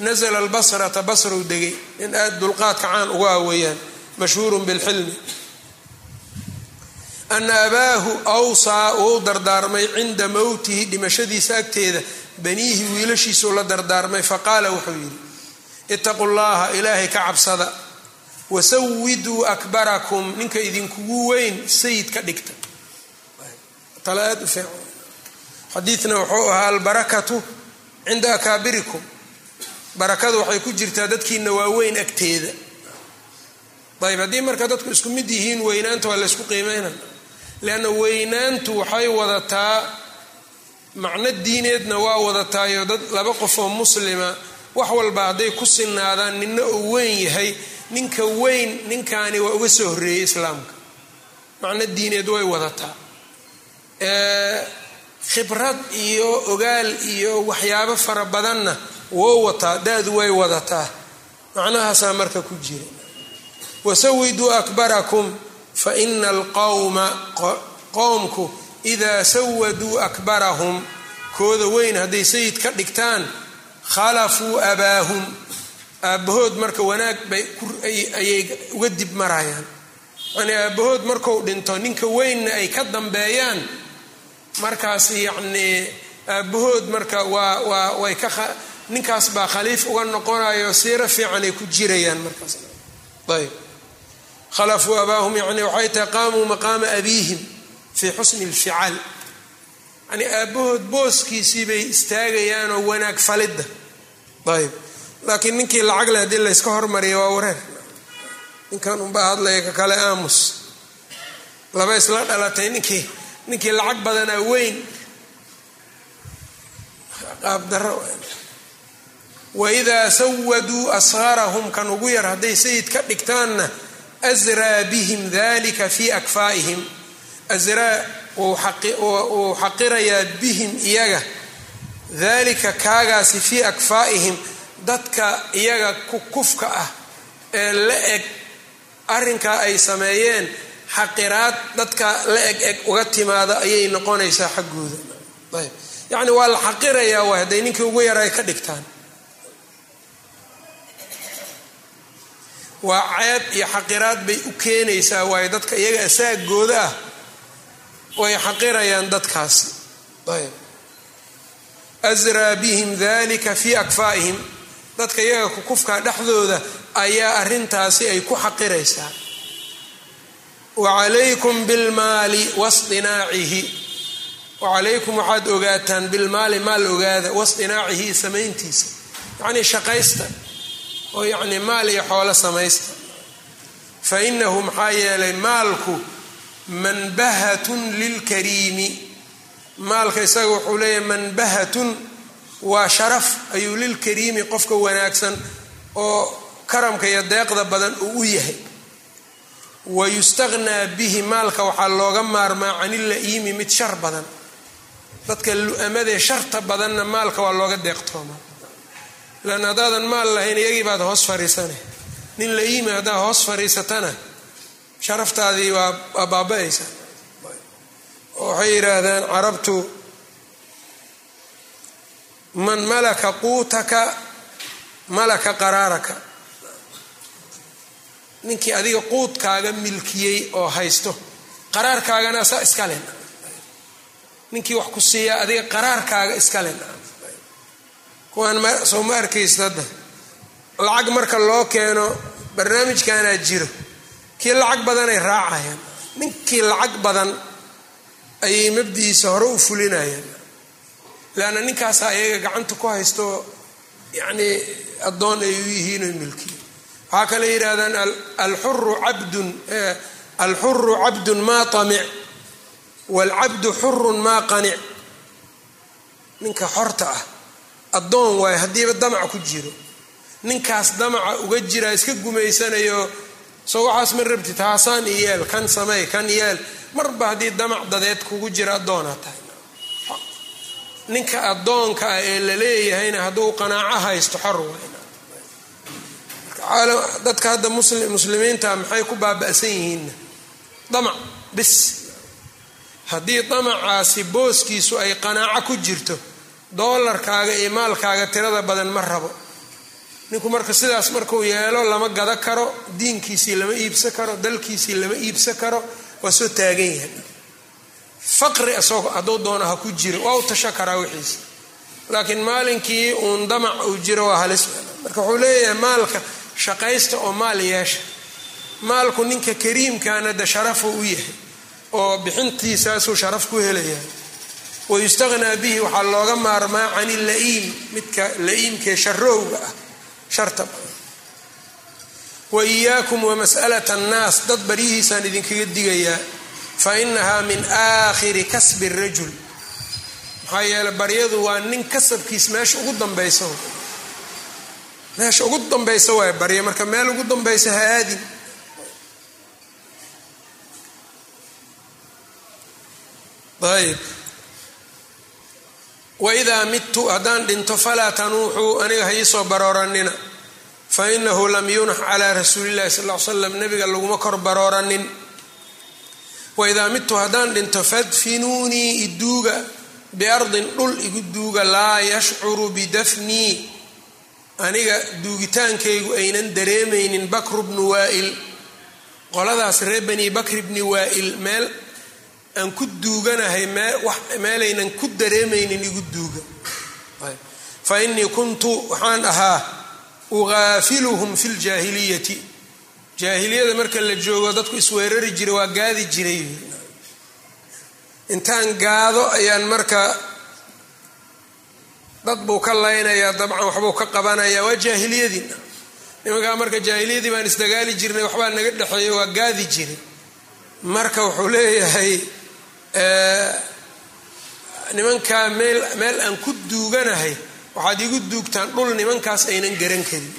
Nazla albasrata basrow degay. In aada dulqaadka caan uga aweyaan mashhuurun bilxilmi. Ana abaahu awsaa uu dardaarmay cinda mowtihi dhimashadiisa agteeda. Baniihi wiilashiisuu la dardaarmay faqaala wuxuu yidhi itaqu llaha ilaahay ka cabsada. Wasawiduu akbarakum ninka idinkugu weyn sayid ka dhigta tale aada u fiican. Xadiidna wuxuu ahaa albarakatu cinda akaabirikum. Barakadu waxay ku jirtaa dadkiina waaweyn agteeda. Ayb haddii marka dadku isku mid yihiin weynaanta waa laysku qiimeynaya leanna weynaantu waxay wadataa macno diineedna waa wadataayo dad laba qof oo muslima wax walba hadday ku sinaadaan ninna uu weyn yahay ninka weyn ninkaani waa uga soo horreeyey islaamka. Macno diineed way wadataa khibrad iyo ogaal iyo waxyaabo fara badanna woo wataa da-du way wadataa. Macnahaasaa marka ku jira. Wasawiduu akbarakum fa ina alqowma qowmku idaa sawaduu akbarahum kooda weyn hadday sayid ka dhigtaan khalafuu abaahum. Aabbahood marka wanaag bay ayay uga dib marayaan. Yani aabbahood marku dhinto ninka weynna ay ka dambeeyaan markaas yacnii aabbahood marka waa waa way ka ninkaas baa khaliif uga noqonayo siiro fiican ay ku jirayaan markaas. Ayb. Khalafuu abaahum yani waxay tahay qaamuu maqaama abiihim fii xusni lficaal yani aabbahood booskiisii bay istaagayaan oo wanaag falidda. Ayb. Laakiin ninkii lacag leh haddii layska hormariya waa wareer. Ninkan unbaa hadlaya ka kale aamus. Laba isla dhalatay ninkii ninkii lacag badanaa weyn. Qaabdaro waidaa sawaduu asharahum kan ugu yar hadday sayid ka dhigtaanna asraa bihim dalika fii akfaa'ihim asraa wuu xaqirayaa bihim iyaga. Dalika kaagaasi fii akfaa'ihim dadka iyaga kufka ah ee la eg arrinkaa ay sameeyeen xaqiraad dadka la eg eg uga timaada ayay noqonaysaa xaggooda. Ayb. Yacni waa la xaqirayaa waay hadday ninkii ugu yar ay ka dhigtaan. Waa ceeb iyo xaqiraad bay u keenaysaa waayo dadka iyaga asaagooda ah way xaqirayaan dadkaasi. Ayb. Asraa bihim dalika fii akfaa'ihim dadka iyaga kukufka dhexdooda ayaa arrintaasi ay ku xaqiraysaa wa calaykum bilmaali wasdinaacihi wacalaykum waxaad ogaataan bilmaali maal ogaada wasdinaacihi samayntiisa. yacnii shaqaysta oo yacnii maal iyo xoolo samaysta. fa inahu maxaa yeelay maalku manbahatun lilkariimi maalka isaga wuxuu leeyahay manbahatun waa sharaf ayuu lilkariimi qofka wanaagsan oo karamka iyo deeqda badan uu u yahay wa yustaqnaa bihi maalka waxaa looga maarmaa canilla-iimi mid shar badan. Dadka lu-amadee sharta badanna maalka waa looga deeqtooma. Lan haddaadan maal lahayn iyagii baad hoos fariisana nin la-iimi haddaa hoos fariisatana sharaftaadii waa baaba-aysa. Waxay yidhaahdaan carabtu man malaka quutaka malaka qaraaraka ninkii adiga quudkaaga milkiyey oo haysto qaraarkaagana asaa iskale ninkii wax ku siiyaa adiga qaraarkaaga iskale kuwaan soo ma arkaysa hadda? Lacag marka loo keeno barnaamijkanaa jiro kii lacag badanay raacayaan. Ninkii lacag badan ayay mabdihiisa hore u fulinayaan. Leanna ninkaasaa iyaga gacanta ku haysto yacnii addoon ay u yihiin oy milkiya waxaa kale yidhahdaan alxuru cabdun alxuru cabdun maa tamic waalcabdu xurun maa qanic. Ninka xorta ah addoon waayo haddiiba damac ku jiro. Ninkaas damaca uga jiraa iska gumaysanayo soo waxaas ma rabti taasaan i yeel kan samey kan yeel. Marba haddii damac dadeed kugu jira addoonaa tahay. Ninka addoonka ah ee la leeyahayna hadduu qanaaco haysto xor wayn dadka hadda muslimiinta maxay ku baaba'san yihiinna damac bis. Haddii damacaasi booskiisu ay qanaaco ku jirto doolarkaaga iyo maalkaaga tirada badan ma rabo. Ninku marka sidaas markuu yeelo lama gada karo diinkiisii lama iibsan karo dalkiisii lama iibsan karo waa soo taagan yahay. Faqri isagoo hadduu doono ha ku jiro waa u tasho karaa wixiisa. Laakiin maalinkii uun damac uu jiro waa halis. Marka wuxuu leeyahay maalka shaqaysta oo maal yeesha. Maalku ninka kariimkaana de sharafuu u yahay oo bixintiisaasuu sharaf ku helayahay wayustaqnaa bihi waxaa looga maarmaa can ila'iim midka la-iimkee sharowga ah sharta wa iyaakum wamas'alata annaas dad baryihiisaan idinkaga digayaa fa inahaa min aakhiri kasbi rajul. Maxaa yeele baryadu waa nin kasabkiis meesha ugu dambaysa meesha ugu dambaysa waay barya marka meel ugu dambaysa ha aadin. Ayb waidaa midtu haddaan dhinto falaa tanuuxuu aniga ha iisoo barooranina fa inahu lam yunax calaa rasuulillahi sal l slam nabiga laguma kor barooranin waidaa midtu haddaan dhinto fadfinuunii iduuga biardin dhul igu duuga laa yashcuru bidafnii aniga duugitaankaygu aynan dareemaynin bakru bnu waa'il. Qoladaas reer bani bakri bni waa'il meel aan ku duuganahay meelaynan ku dareemaynin igu duuga. Fa innii kuntu waxaan ahaa uqaafiluhum fi ljaahiliyati jaahiliyada marka la joogo dadku isweerari jiray waa gaadi jiray. Intaan gaado ayaan marka dad buu ka laynayaa dabcan waxbuu ka qabanayaa waa jaahiliyadii nimankaa marka jaahiliyadii baan isdagaali jirnay waxbaa naga dhexeeya waa gaadi jiray. Marka wuxuu leeyahay nimankaa meel meel aan ku duuganahay waxaad igu duugtaan dhul nimankaas aynan garan karin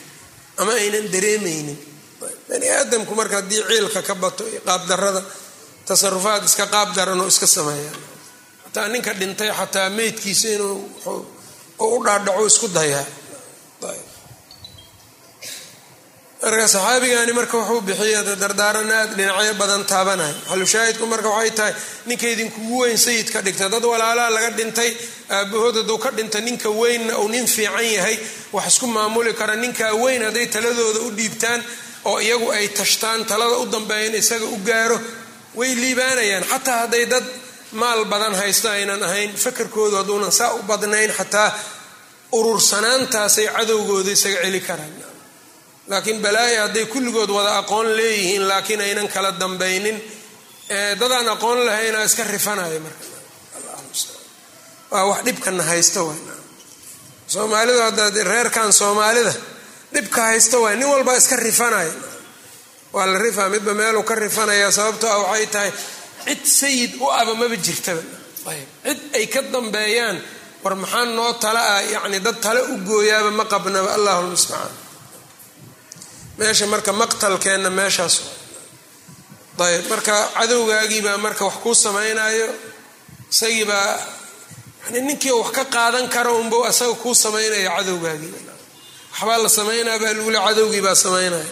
ama aynan dareemaynin. Bani aadamku marka haddii ciilka ka bato iyo qaabdarada tasarufaad iska qaab daranoo iska sameeyaan xataa ninka dhintay xataa meydkiisa inuu u dhaadhaco isku dayaa marka saxaabigani marka wuxuu bixiya dardaaran aad dhinacyo badan taabanaya xalushaahidku marka waxay tahay ninka idinkugu weyn sayid ka dhigta dad walaalaa laga dhintay aabahood hadduu ka dhintay ninka weynna uu nin fiican yahay wax isku maamuli kara. Ninkaa weyn hadday taladooda u dhiibtaan oo iyagu ay tashtaan talada u dambeeyan isaga u gaaro way liibaanayaan. Xataa hadday dad maal badan haysta aynan ahayn fakarkoodu hadduunan saa u badnayn xataa urursanaantaasay cadowgooda isaga celi karaan. Laakiin balaaya hadday kulligood wada aqoon leeyihiin laakiin aynan kala dambaynin dadaan aqoon lahayna iska rifanaya marka. Waa wax dhibkana haysta way. Soomaalidu hadda reerkan soomaalida dhibka haysta waay nin walbaa iska rifanaya waa la rifaa midba meeluu ka rifanaya sababto ah waxay tahay cid sayid u aba maba jirtaba cid ay ka dambeeyaan war maxaa noo tala ah? Yacni dad tale u gooyaaba ma qabnaba. Allahu lmustacaan meesha marka maqtalkeenna meeshaas. Ayb marka cadowgaagiibaa marka wax kuu samaynayo isagiibaa yani ninkii wax ka qaadan kara unba asaga kuu samaynaya cadowgaagii. Waxbaa la samaynaa baa lagule cadowgii baa samaynaya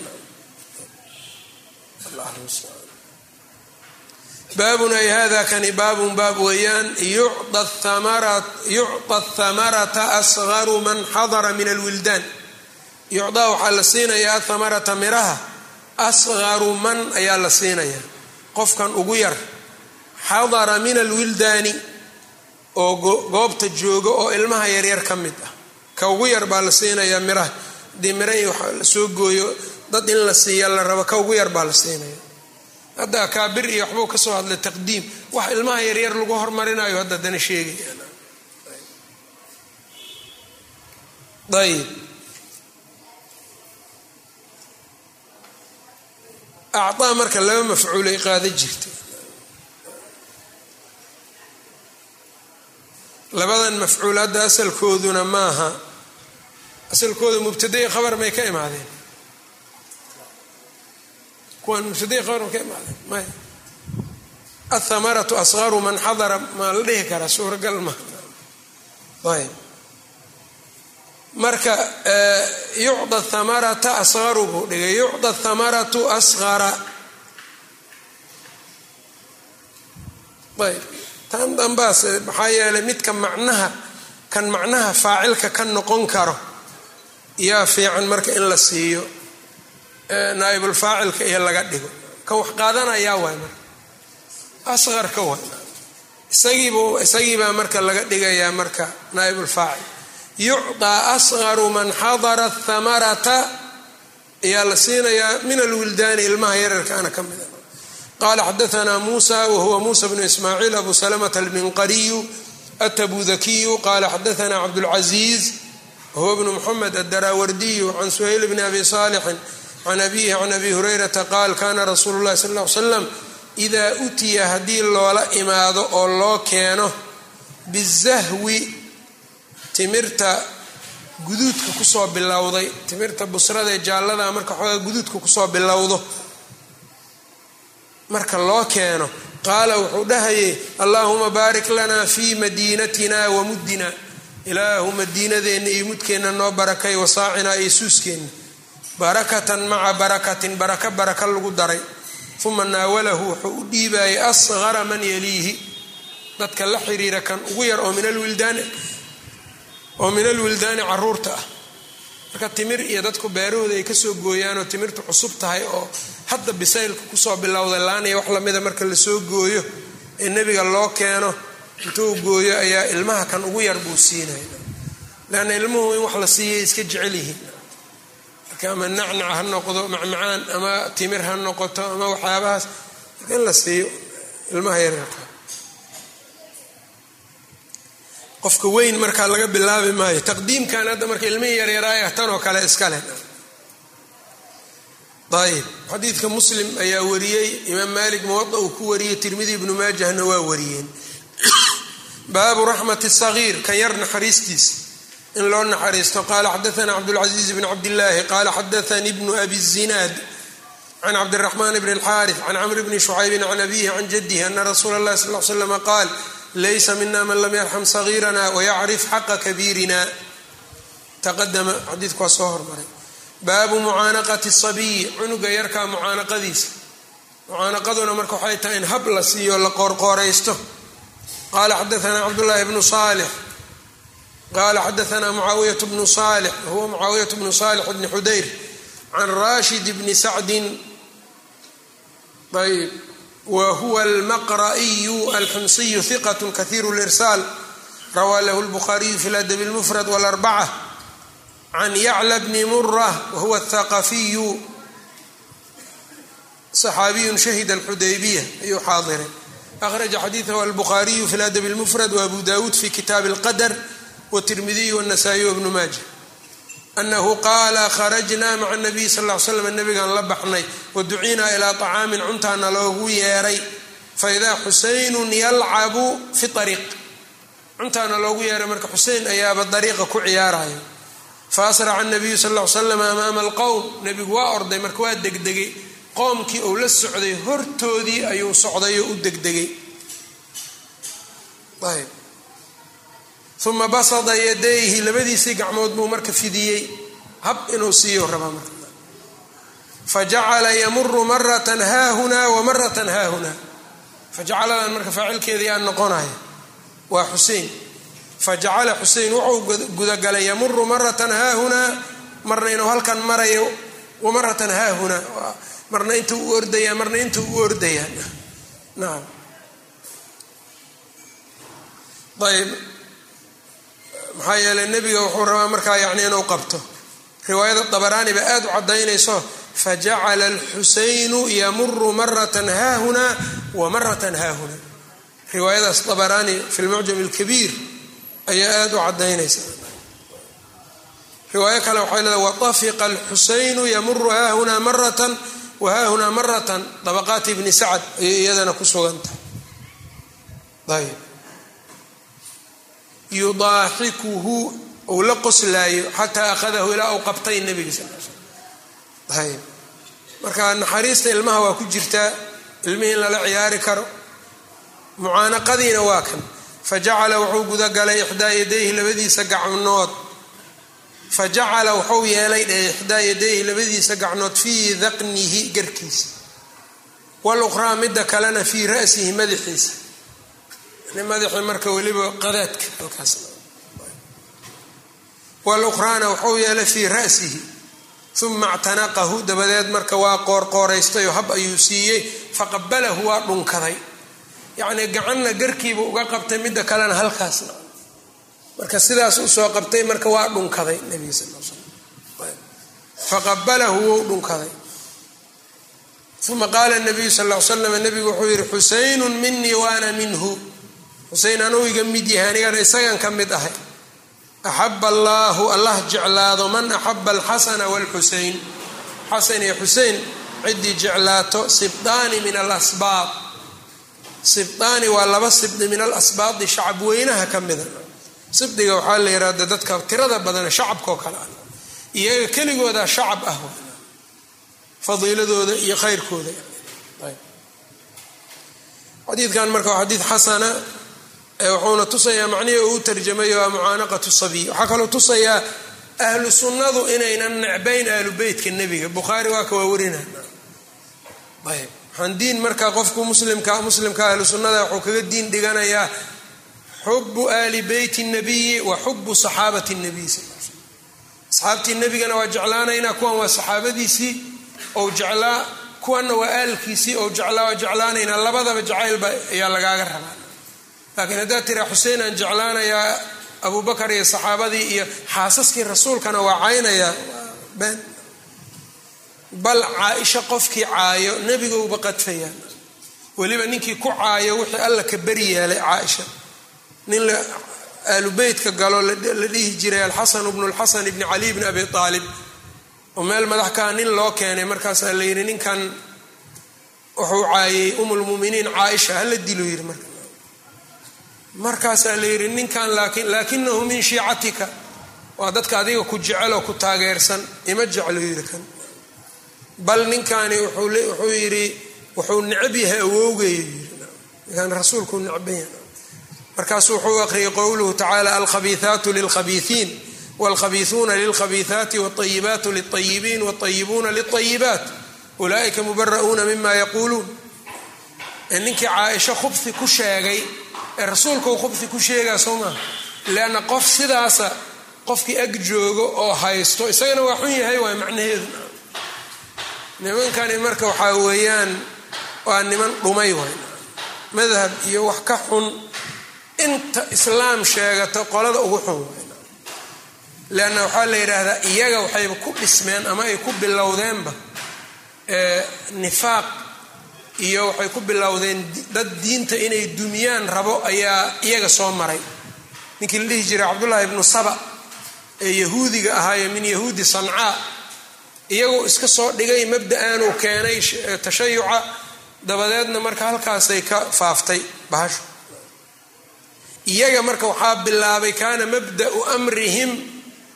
baabun ay hada kani baabun baab weeyaan yucda thamarata asgaru man xadara min alwildaan. Yucdaa waxaa la siinayaa thamarata miraha asgaru man ayaa la siinayaa. Qofkan ugu yar xadara min alwildaani oo goobta jooga oo ilmaha yaryar ka mid ah. Ka ugu yar baa la siinayaa miraha. Haddii mira waxa la soo gooyo dad in la siiya la rabo ka ugu yar baa la siinaya hadda akaabir iyo waxbuu ka soo hadlay taqdiim. Wax ilmaha yaryar lagu hormarinayo hadda dana sheegayaan ayb acdaa marka laba mafcuulay qaada jirtay. Labadan mafcuul hadda asalkooduna maaha. Asalkooda mubtadai khabar may ka imaadeen athamaratu asgaru man xadara maa la dhihi karaa suuragal maha ayb marka yucda thamarata asgaru buu dhigay. Yucda thamaratu asgara ayb tan dambaas maxaa yeelay midka macnaha kan macnaha faacilka ka noqon karo yaa fiican marka in la siiyo naaibulfaacilka iyo laga dhigo. Kan wax qaadanayaa waay marka. Asqarka waay. Isagiibu isagiibaa marka laga dhigayaa marka naaibulfaacil yucdaa asqaru man xadara thamarata ayaa la siinayaa min alwildaani ilmaha yararkaana ka mida. Qala xadaana musa wahuwa musa bnu ismaaciil abu salamata alminqariyu atabudakiyu qala xadaana cabdulcaziiz wahuwa bnu muxamed adaraawardiyu can suhayl bni abi saalixin can abihi can abi hurayrata qaal kana rasuulu llahi sal l slam idaa utiya haddii loola imaado oo loo keeno bizahwi timirta guduudka ku soo bilowday timirta busrada ee jaallada marka xoogaa guduudka ku soo bilowdo marka loo keeno qaala wuxuu dhahayay allaahuma baarik lanaa fii madiinatina wa muddina ilaahu madiinadeenna iyo mudkeenna noo barakay wasaacinaa iyo suuskeenna barakatan maca barakatin baraka baraka lagu daray. Uma naawalahu wuxuu u dhiibayay asqara man yaliihi. Dadka la xiriira kan ugu yar oo min alwildaani carruurta ah. Marka timir iyo dadku beerahooda ay ka soo gooyaanoo timirtu cusub tahay oo hadda bisaylka ku soo bilowday laaniya wax lamida marka la soo gooyo ee nebiga loo keeno intuu gooyo ayaa ilmaha kan ugu yar buu siinaya leanna ilmuhu in wax la siiyay iska jecel yihiin marka nacnac ha noqdo macmacaan ama timir ha noqoto ama waxyaabahaas in la siiyo ilmaha yaryarka qofka weyn markaa laga bilaabi maayo taqdiimkan hadda marka ilmihii yaryaraaya tan oo kale iska leh. Ayb xadiidka muslim ayaa wariyey imaam malik muwada uu ku wariyey tirmidi ibnu maajahna waa wariyeen. Baabu raxmati sagiir kan yar naxariistiisa in loo naxariisto qaala xadaana cabdulcaziiz bn cabdillaahi qaala xadaanii bnu abi zinaad can cabdiraxmaan bn اlxaarif can camr bni shucaybin can abihi can jadihi ana rasuula اllahi sal l slama qaal laysa mina man lam yarxam sagiirana wayacrif xaqa kabiirina. Taqadama xadiidku waa soo hormaray. Baabu mucaanaqati sabiyi cunuga yarkaa mucaanaqadiisa. Mucaanaqaduna marka waxay tahay in hab la siiyo la qoorqooraysto. Qala xadaana cabdullaahi bnu saalix qala xadaana mucaawiyat bnu saalix wahuwa mucaawiyat bnu saalix bni xudayr can rashid bni sacdin ayb whuwa almaqra'iyu alxumsiyu hiqat kahiiru lirsaal rawaa lahu lbukhariyu fi ladabi lmufrad wاlarbaca can yacla bni murah wahuwa athaqafiyu saxaabiyun shahida alxudaybiya ayuu xaadiray akhraja xadiidahu albukhaariyu fi ladabi اlmufrad wabu dawuud fi kitaabi اlqadr wtirmidiy wاnasaa-iy wbnu maaja anahu qaala kharajnaa maca nabiy sal l slam nabigaan la baxnay waducinaa ilaa طacaamin cuntaana loogu yeeray faidaa xusaynun yalcabu fi ariiq cuntaana loogu yeeray marka xusein ayaaba dariiqa ku ciyaaraya faasraca nabiyu sal l slam amaama alqowm nebigu waa orday marka waa degdegay qoomkii uu la socday hortoodii ayuu socday oo u degdegay uma basada yadayhi labadiisii gacmood buu marka fidiyey. Hab inuu siiyo rabaa marka. Fajacala yamuru maratan haahunaa wa maratan haahunaa fajacaladan marka faacilkeedii aan noqonaya waa xusein. Fajacala xusein wuxuu gudagalay yamuru maratan haahunaa marna inuu halkan marayo wa maratan haahunaa marna intuu u ordaya marna intuu u ordaya. Naam. Ayb maxaa yeeley nebiga wuxuu rabaa markaa yani inuu qabto. riwaayada dabaraani ba aada u caddaynayso fajacala alxusaynu yamuru maratan haahunaa wa maratan haahunaa riwaayadaas dabaraani fi lmucjam alkabiir ayaa aada u caddaynaysa. Riwaayo kale waxay leedahay watafiqa alxusaynu yamuru haahunaa maratan wa haahunaa maratan dabaqaati ibni sacad ayay iyadana ku sugantahay ayb yudaaxikuhu ou la qoslaayo xataa akhadahu ilaa uu qabtay nebiga sal l marka naxariista ilmaha waa ku jirtaa ilmihii in lala ciyaari karo. Mucaanaqadiina waa kan. Fajacala wuxuu gudagalay ixdaa yadayhi labadiisa gacnood fajacala wuxuu yeelay dhe ixdaa yadayhi labadiisa gacnood fii daqnihi garkiisa. Waluqraa midda kalena fii ra'sihi madaxiisa madaxii marka weliba qadaadka halkaas. Waluqraana wuxuu yeelay fii ra'sihi uma actanaqahu dabadeed marka waa qoorqooraystayoo hab ayuu siiyey faqabalahu waa dhunkaday. Yacnii gacanna garkiiba uga qabtay midda kalena halkaasna. Marka sidaas u soo qabtay marka waa dhunkaday nebiga sal l faqabalahu wou dhunkaday. Uma qaala nabiyu sal l slam nebigu wuxuu yihi xusaynun minii waana minhu xuseyn anuu iga mid yahay anigana isagan ka mid ahay. Axaba allaahu allah jeclaado man axaba alxasana waalxuseyn xasan iyo xusein ciddii jeclaato sibdaani min alasbaad sibdaani waa laba sibdi min alasbaadi shacab weynaha ka mida. Sibdiga waxaa la yihahda dadka tirada badan shacabkaoo kale. Ah iyaga keligooda shacab ah fadiiladooda iyo khayrkooda. Xadiidkan marka waa xadiid xasana wuxuuna tusayaa macnihii uu tarjamay waa mucaanaqatu sabiy waxaa kaloo tusayaa ahlu sunnadu inaynan necbayn ahlu beytka nebiga. Bukhaari waa ka waa ayb waxaan diin marka qofku muslimka muslimka ahlu sunnada wuxuu kaga diin dhiganayaa xubu aali beyti nabiyi wa xubu saxaabati nabiy sal asxaabtii nebigana waa jeclaanaynaa kuwan waa saxaabadiisii ou jeclaa kuwanna waa aalkiisii ou jeclaa waa jeclaanaynaa labadaba jacaylba ayaa lagaaga rabaa laakiin haddaad tiraa xuseen aan jeclaanayaa abubakar iyo saxaabadii iyo xaasaskii rasuulkana waa caynayaa bal caaisha qofkii caayo nebigouba qadfayaa weliba ninkii ku caayo wixii alla ka beri yeelay caaisha. Nin la aalubeytka galo la dhihi jiray alxasan bnu lxasan bni cali bni abi aalib oo meel madax kaa nin loo keenay markaasaa la yidhi ninkan wuxuu caayay umulmuminiin caaisha hala dilo yidhi marka markaasaa la yidhi ninkan laakinahu min shiicatika waa dadka adiga ku jeceloo ku taageersan ima jeclo yidhi kan bal ninkani wuxuu yidhi wuxuu necab yahay awowgeeyo yidhi ninkan rasuulkuu necban yahay markaasuu wuxuu aqriyay qowluhu tacaala alkhabiihaatu lilkhabiiiin wاlkhabiiثuuna lilkhabiiثaati wاطayibaatu lلطayibiin wاطayibuuna lلطayibaat ulaa'ika mubara'uuna mima yaquuluun ninkii caaisho khubhi ku sheegay ee rasuulkau khubhi ku sheegaa soo maaha leanna qof sidaasa qofkii ag joogo oo haysto isagana waa xun yahay waay macnaheedu nimankani marka waxaa weeyaan waa niman dhumay waay madhab iyo wax ka xun inta islaam sheegato qolada ugu xun waay leanna waxaa la yidhaahdaa iyaga waxayba ku dhismeen ama ay ku bilowdeenba nifaaq iyo waxay ku bilowdeen dad diinta inay dumiyaan rabo ayaa iyaga soo maray. Ninkii la dhihi jiray cabdullaahi ibnu saba ee yahuudiga ahaayo min yahuudi sancaa iyagoo iska soo dhigay mabda-aanuu keenay tashayuca dabadeedna marka halkaasay ka faaftay bahashu. Iyaga marka waxaa bilaabay kaana mabda'u amrihim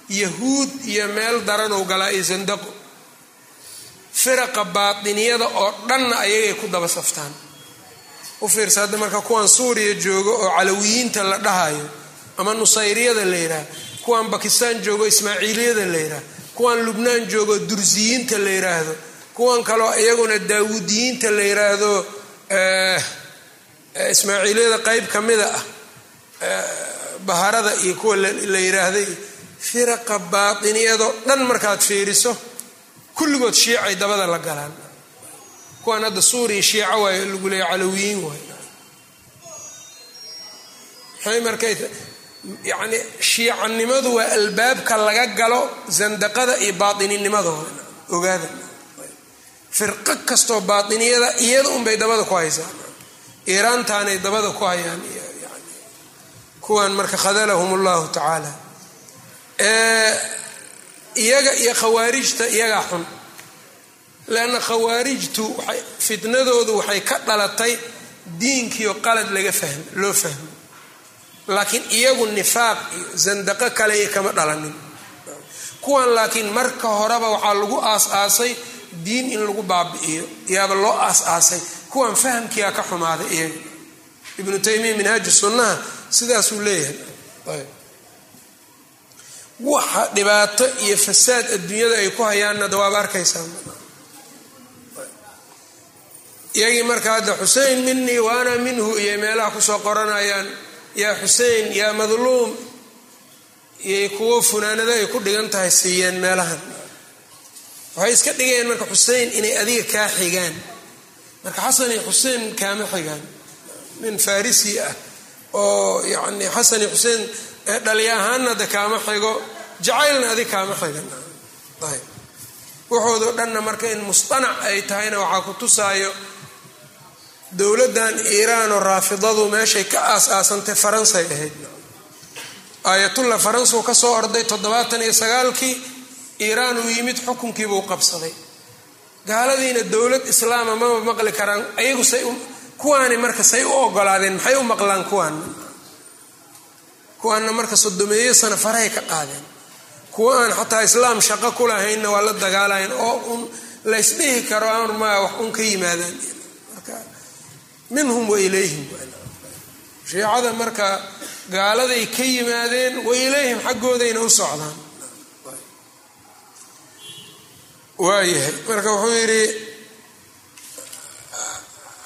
yahuud iyo meel daranow galaa iyo sandaqo firaqa baatiniyada oo dhanna ayagay ku daba saftaan. U fiirsa hadda marka kuwan suuriya joogo oo calawiyiinta la dhahayo ama nusayriyada la yidhaah kuwan bakistaan joogo ismaaciiliyada la yidhaah kuwan lubnaan joogo dursiyiinta la yidhaahdo kuwan kaloo iyaguna daawuudiyiinta la yidhaahdo ismaaciiliyada qeyb ka mida ah baharada iyo kuwa la yidhaahday firaqa baatiniyadoo dhan markaad fiiriso kulligood shiicay dabada la galaan. Kuwan hadda suuriya shiico waay lagu leeya calawiyiin waay maxay markay yacni shiicanimadu waa albaabka laga galo sandaqada iyo baatiniinimadooda ogaada. Firqo kastoo baatiniyada iyada unbay dabada ku haysaan. Iiraantaanay dabada ku hayaan yani kuwan marka khadalahum allahu tacaala iyaga iyo khawaarijta iyagaa xun. Leanna khawaarijtu fitnadoodu waxay ka dhalatay diinkiio qalad laga loo fahmo. Laakiin iyagu nifaaq iyo sandaqo kale iyo kama dhalanin. Kuwan laakiin marka horeba waxaa lagu aas-aasay diin in lagu baabi'iyo yaaba loo aas-aasay. Kuwan fahamkiyaa ka xumaaday iyaga. Ibnu taymiya minhaaji sunnaha sidaasuu leeyahay waxa dhibaato iyo fasaad adduunyada ay ku hayaanna dawaaba arkaysaa. Iyagii marka hadda xusein minii wa ana minhu iyo meelaha ku soo qoranayaan yaa xusein yaa madluum iyo kuwo funaanado ay ku dhigan tahay siiyeen meelahan. Waxay iska dhigayeen marka xusein inay adiga kaa xigaan. Marka xasan iyo xusein kaama xigaan. Nin farisi ah oo yacni xasan iyo xuseen dhali ahaanna de kaama xigo jacaylna adig kaama xigan ayb. Waxoodo dhanna marka in mustanac ay tahayna waxaa ku tusaayo dowladdan iiraan oo raafidadu meeshay ka aas-aasantay faransay ahayd. Aayatullah faransu ka soo orday toddobaatan iyo sagaalkii iiraan uu yimid xukunkiibuu qabsaday. Gaaladiina dowlad islaama mama maqli karaan ayagu say kuwaani marka say u ogolaadeen maxay u maqlaan kuwaan kuwaanna marka sodomeeyo sano farahay ka qaadeen kuwa aan xataa islaam shaqo ku lahaynna waa la dagaalayan oo un laysdhihi karo amaa wax un ka yimaadaan. Marka minhum wa ilayhim shiicada marka gaaladay ka yimaadeen wa ilayhim xaggoodayna u socdaan. Waayahay marka wuxuu yidhi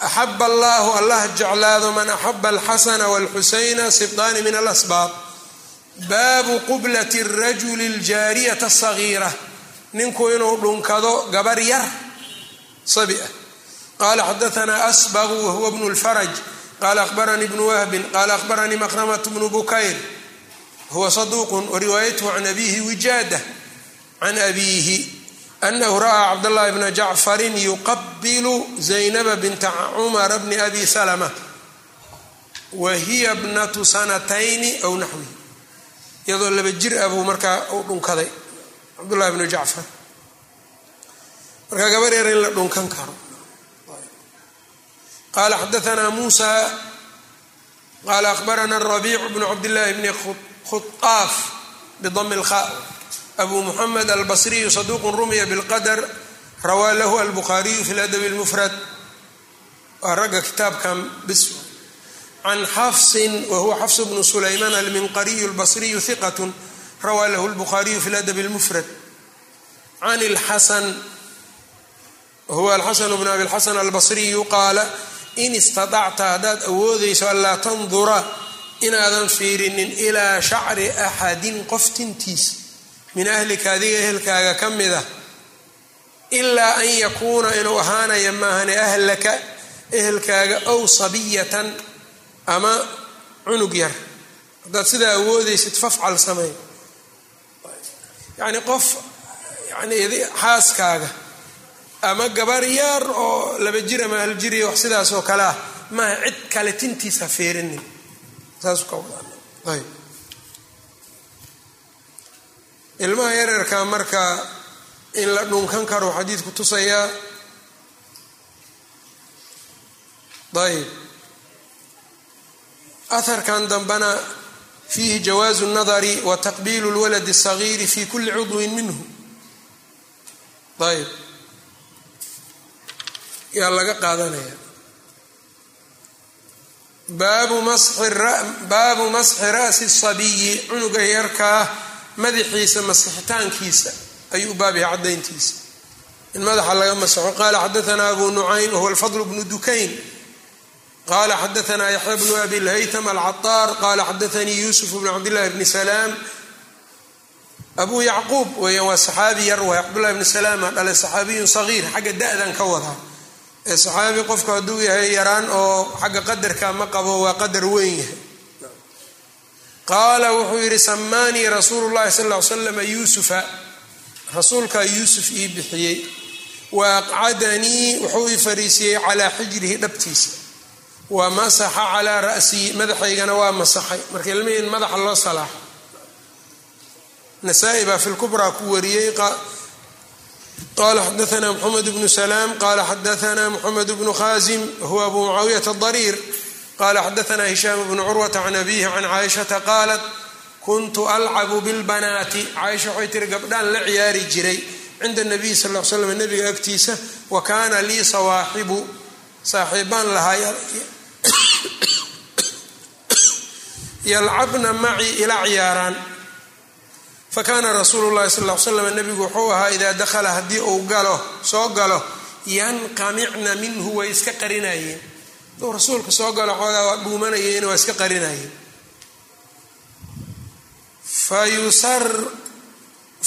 axab allahu allah jeclaado man axaba alxasana walxusayna sibdaani min alasbaab baabu qublati rajuli aljaariyata asagiira ninku inuu dhunkado gabar yar. Sabi ah. Qala xadaanaa asbaqu wahuwa bnu lfaraj qala ahbaranii bnu wahbin qala ahbaranii maqramat bnu bukayr. Huwa saduuqun wariwaayathu can abihi wijaada. Can abiihi. Anahu ra'aa cabdاllahi bna jacfarin yuqabilu zaynaba binta cumara bni abi salma wa hiya bnatu sanatayni aw naxwihi iyadoo laba jir ah buu markaa u dhunkaday cabdullahi bnu jacfar. Markaa gabar yar in la dhunkan karo. Qala xadaanaa muusa. Qala ahbarana rabiic bnu cabdillahi bni khuaaf bidami lkha abu muxamed albasriyu saduuqu rumiya bilqadar rawaa lahu albuhaariyu fi ladabi اlmufrad waa ragga kitaabkan bis can xafsin wahuwa xafs bnu sulaymaan alminqariyu albasriyu hiqat rawaa lahu lbukhaariyu fi ladabi اlmufrad can lxasan wahuwa alxasan bnu abi lxasan albasriyu qaala in istaطacta haddaad awoodayso anlaa tandura inaadan fiirinin ilaa shacri axadin qof tintiisa min ahlika adiga ehelkaaga ka mid ah ilaa an yakuuna inuu ahaanaya maahane ahlaka ehelkaaga ow sabiyatan ama cunug yar. Haddaad sidaa awoodaysid fafcal samey yacni qof yani xaaskaaga ama gabar yaar oo laba jir ama hal jiriya wax sidaas oo kale ah maaha cid kale tintiisa feerinin. Saas ka wadaayb ilmaha yareerka marka in la dhunkan karo xadiidku tusayaa ayb aharkan dambana fiihi jawaazu nadari wa taqbiilu lwaladi sagiiri fi kulli cudwin minhu. Ayb yaa laga qaadanaya. Baabu masxi ra'si sabiyi cunuga yarkaa madaxiisa masixitaankiisa ayuu baab yahay caddayntiisa. In madaxa laga masxo qaala xadaanaa abu nucaym wahuwa alfadl bnu dukayn qala xadaana yaxya bnu abi lhaytam alcaطaar qala xadaanii yusuf bn cabdillahi bni salaam abu yacquub weeyaan waa saxaabi yar waay cabdullahi bni salaama dhalay saxaabiyun sagiir xagga da-dan ka wadaa ee saxaabi qofku hadduu yahay yaraan oo xagga qadarka ma qabo waa qadar weyn yahay qaala wuxuu yidhi samaanii rasuulu llahi sal ly slama yuusufa rasuulkaa yuusuf ii bixiyey wa aqcadanii wuxuu ii fariisiyey calaa xijrihi dhabtiisa wa masaxa calaa ra'sii madaxaygana waa masaxay. Marka ilmihi in madaxa loo salaaxo nasaa-i baa fi lkubraa ku wariyey qala xadaana mxamed bnu salaam qala xadaana mxamed bnu khaasim huwa abu mucaawiyata dariir qala xadaana hishaam bnu curwata can abihi can caaishata qaalat kuntu alcabu bilbanaati. Caaisha waxay tiri gabdhaan la ciyaari jiray cinda nabiy sal l slam nabiga agtiisa wa kaana lii sawaaxibu. Saaxiibaan lahaa yalcabna macii ila ciyaaraan fakaana rasuulu llahi sal l slam nabigu wuxuu ahaa idaa dakhala haddii uu galo soo galo yanqamicna minhu way iska qarinayeen. Aduu rasuulka soo galo xoogaa waa dhuumanayeen waa iska qarinayeen.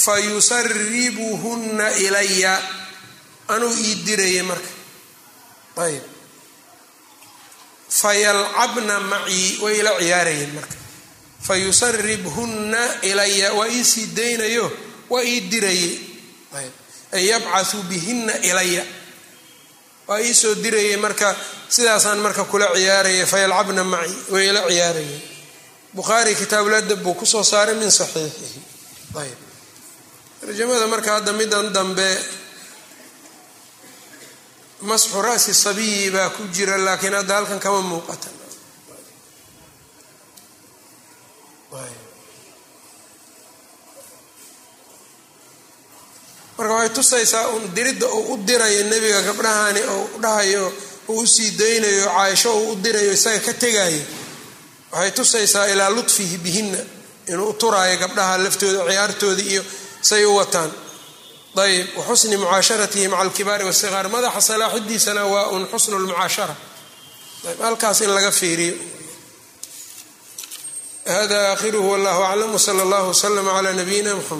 Fa yusaribuhunna ilaya. Anuu ii diraya marka. Ayb fayalcabna macii way ila ciyaarayeen marka. Fa yusaribhunna ilaya waa ii sii daynayo waa ii dirayey. Ay yabcathu bihinna ilaya. Waa ii soo dirayay marka sidaasaan marka kula ciyaaraya fayalcabna macii way ila ciyaarayeen bukhaari kitaabuladab buu ku soo saaray min saxiixihi. Ayb. Tarjamada marka hadda midan dambe masxu ra'si sabiyi baa ku jira laakiin hadda halkan kama muuqata. Marka waxay tusaysaa un diridda uu u dirayo nebiga gabdhahani oo dhahayo uu u sii daynayo caaisho uu u dirayo isaga ka tegayo waxay tusaysaa ilaa lutfihi bihinna inuu u turaayo gabdhaha laftooda ciyaartooda iyo say u wataan ayb waxusni mucaasharatihi maca alkibaari wasiqaar madaxa salaaxidiisana waa un xusnu lmucaashara halkaas in laga fiiriyo hada aakhiruhu wallahu aclam wsala allahu wslama cala nabiyina mxamed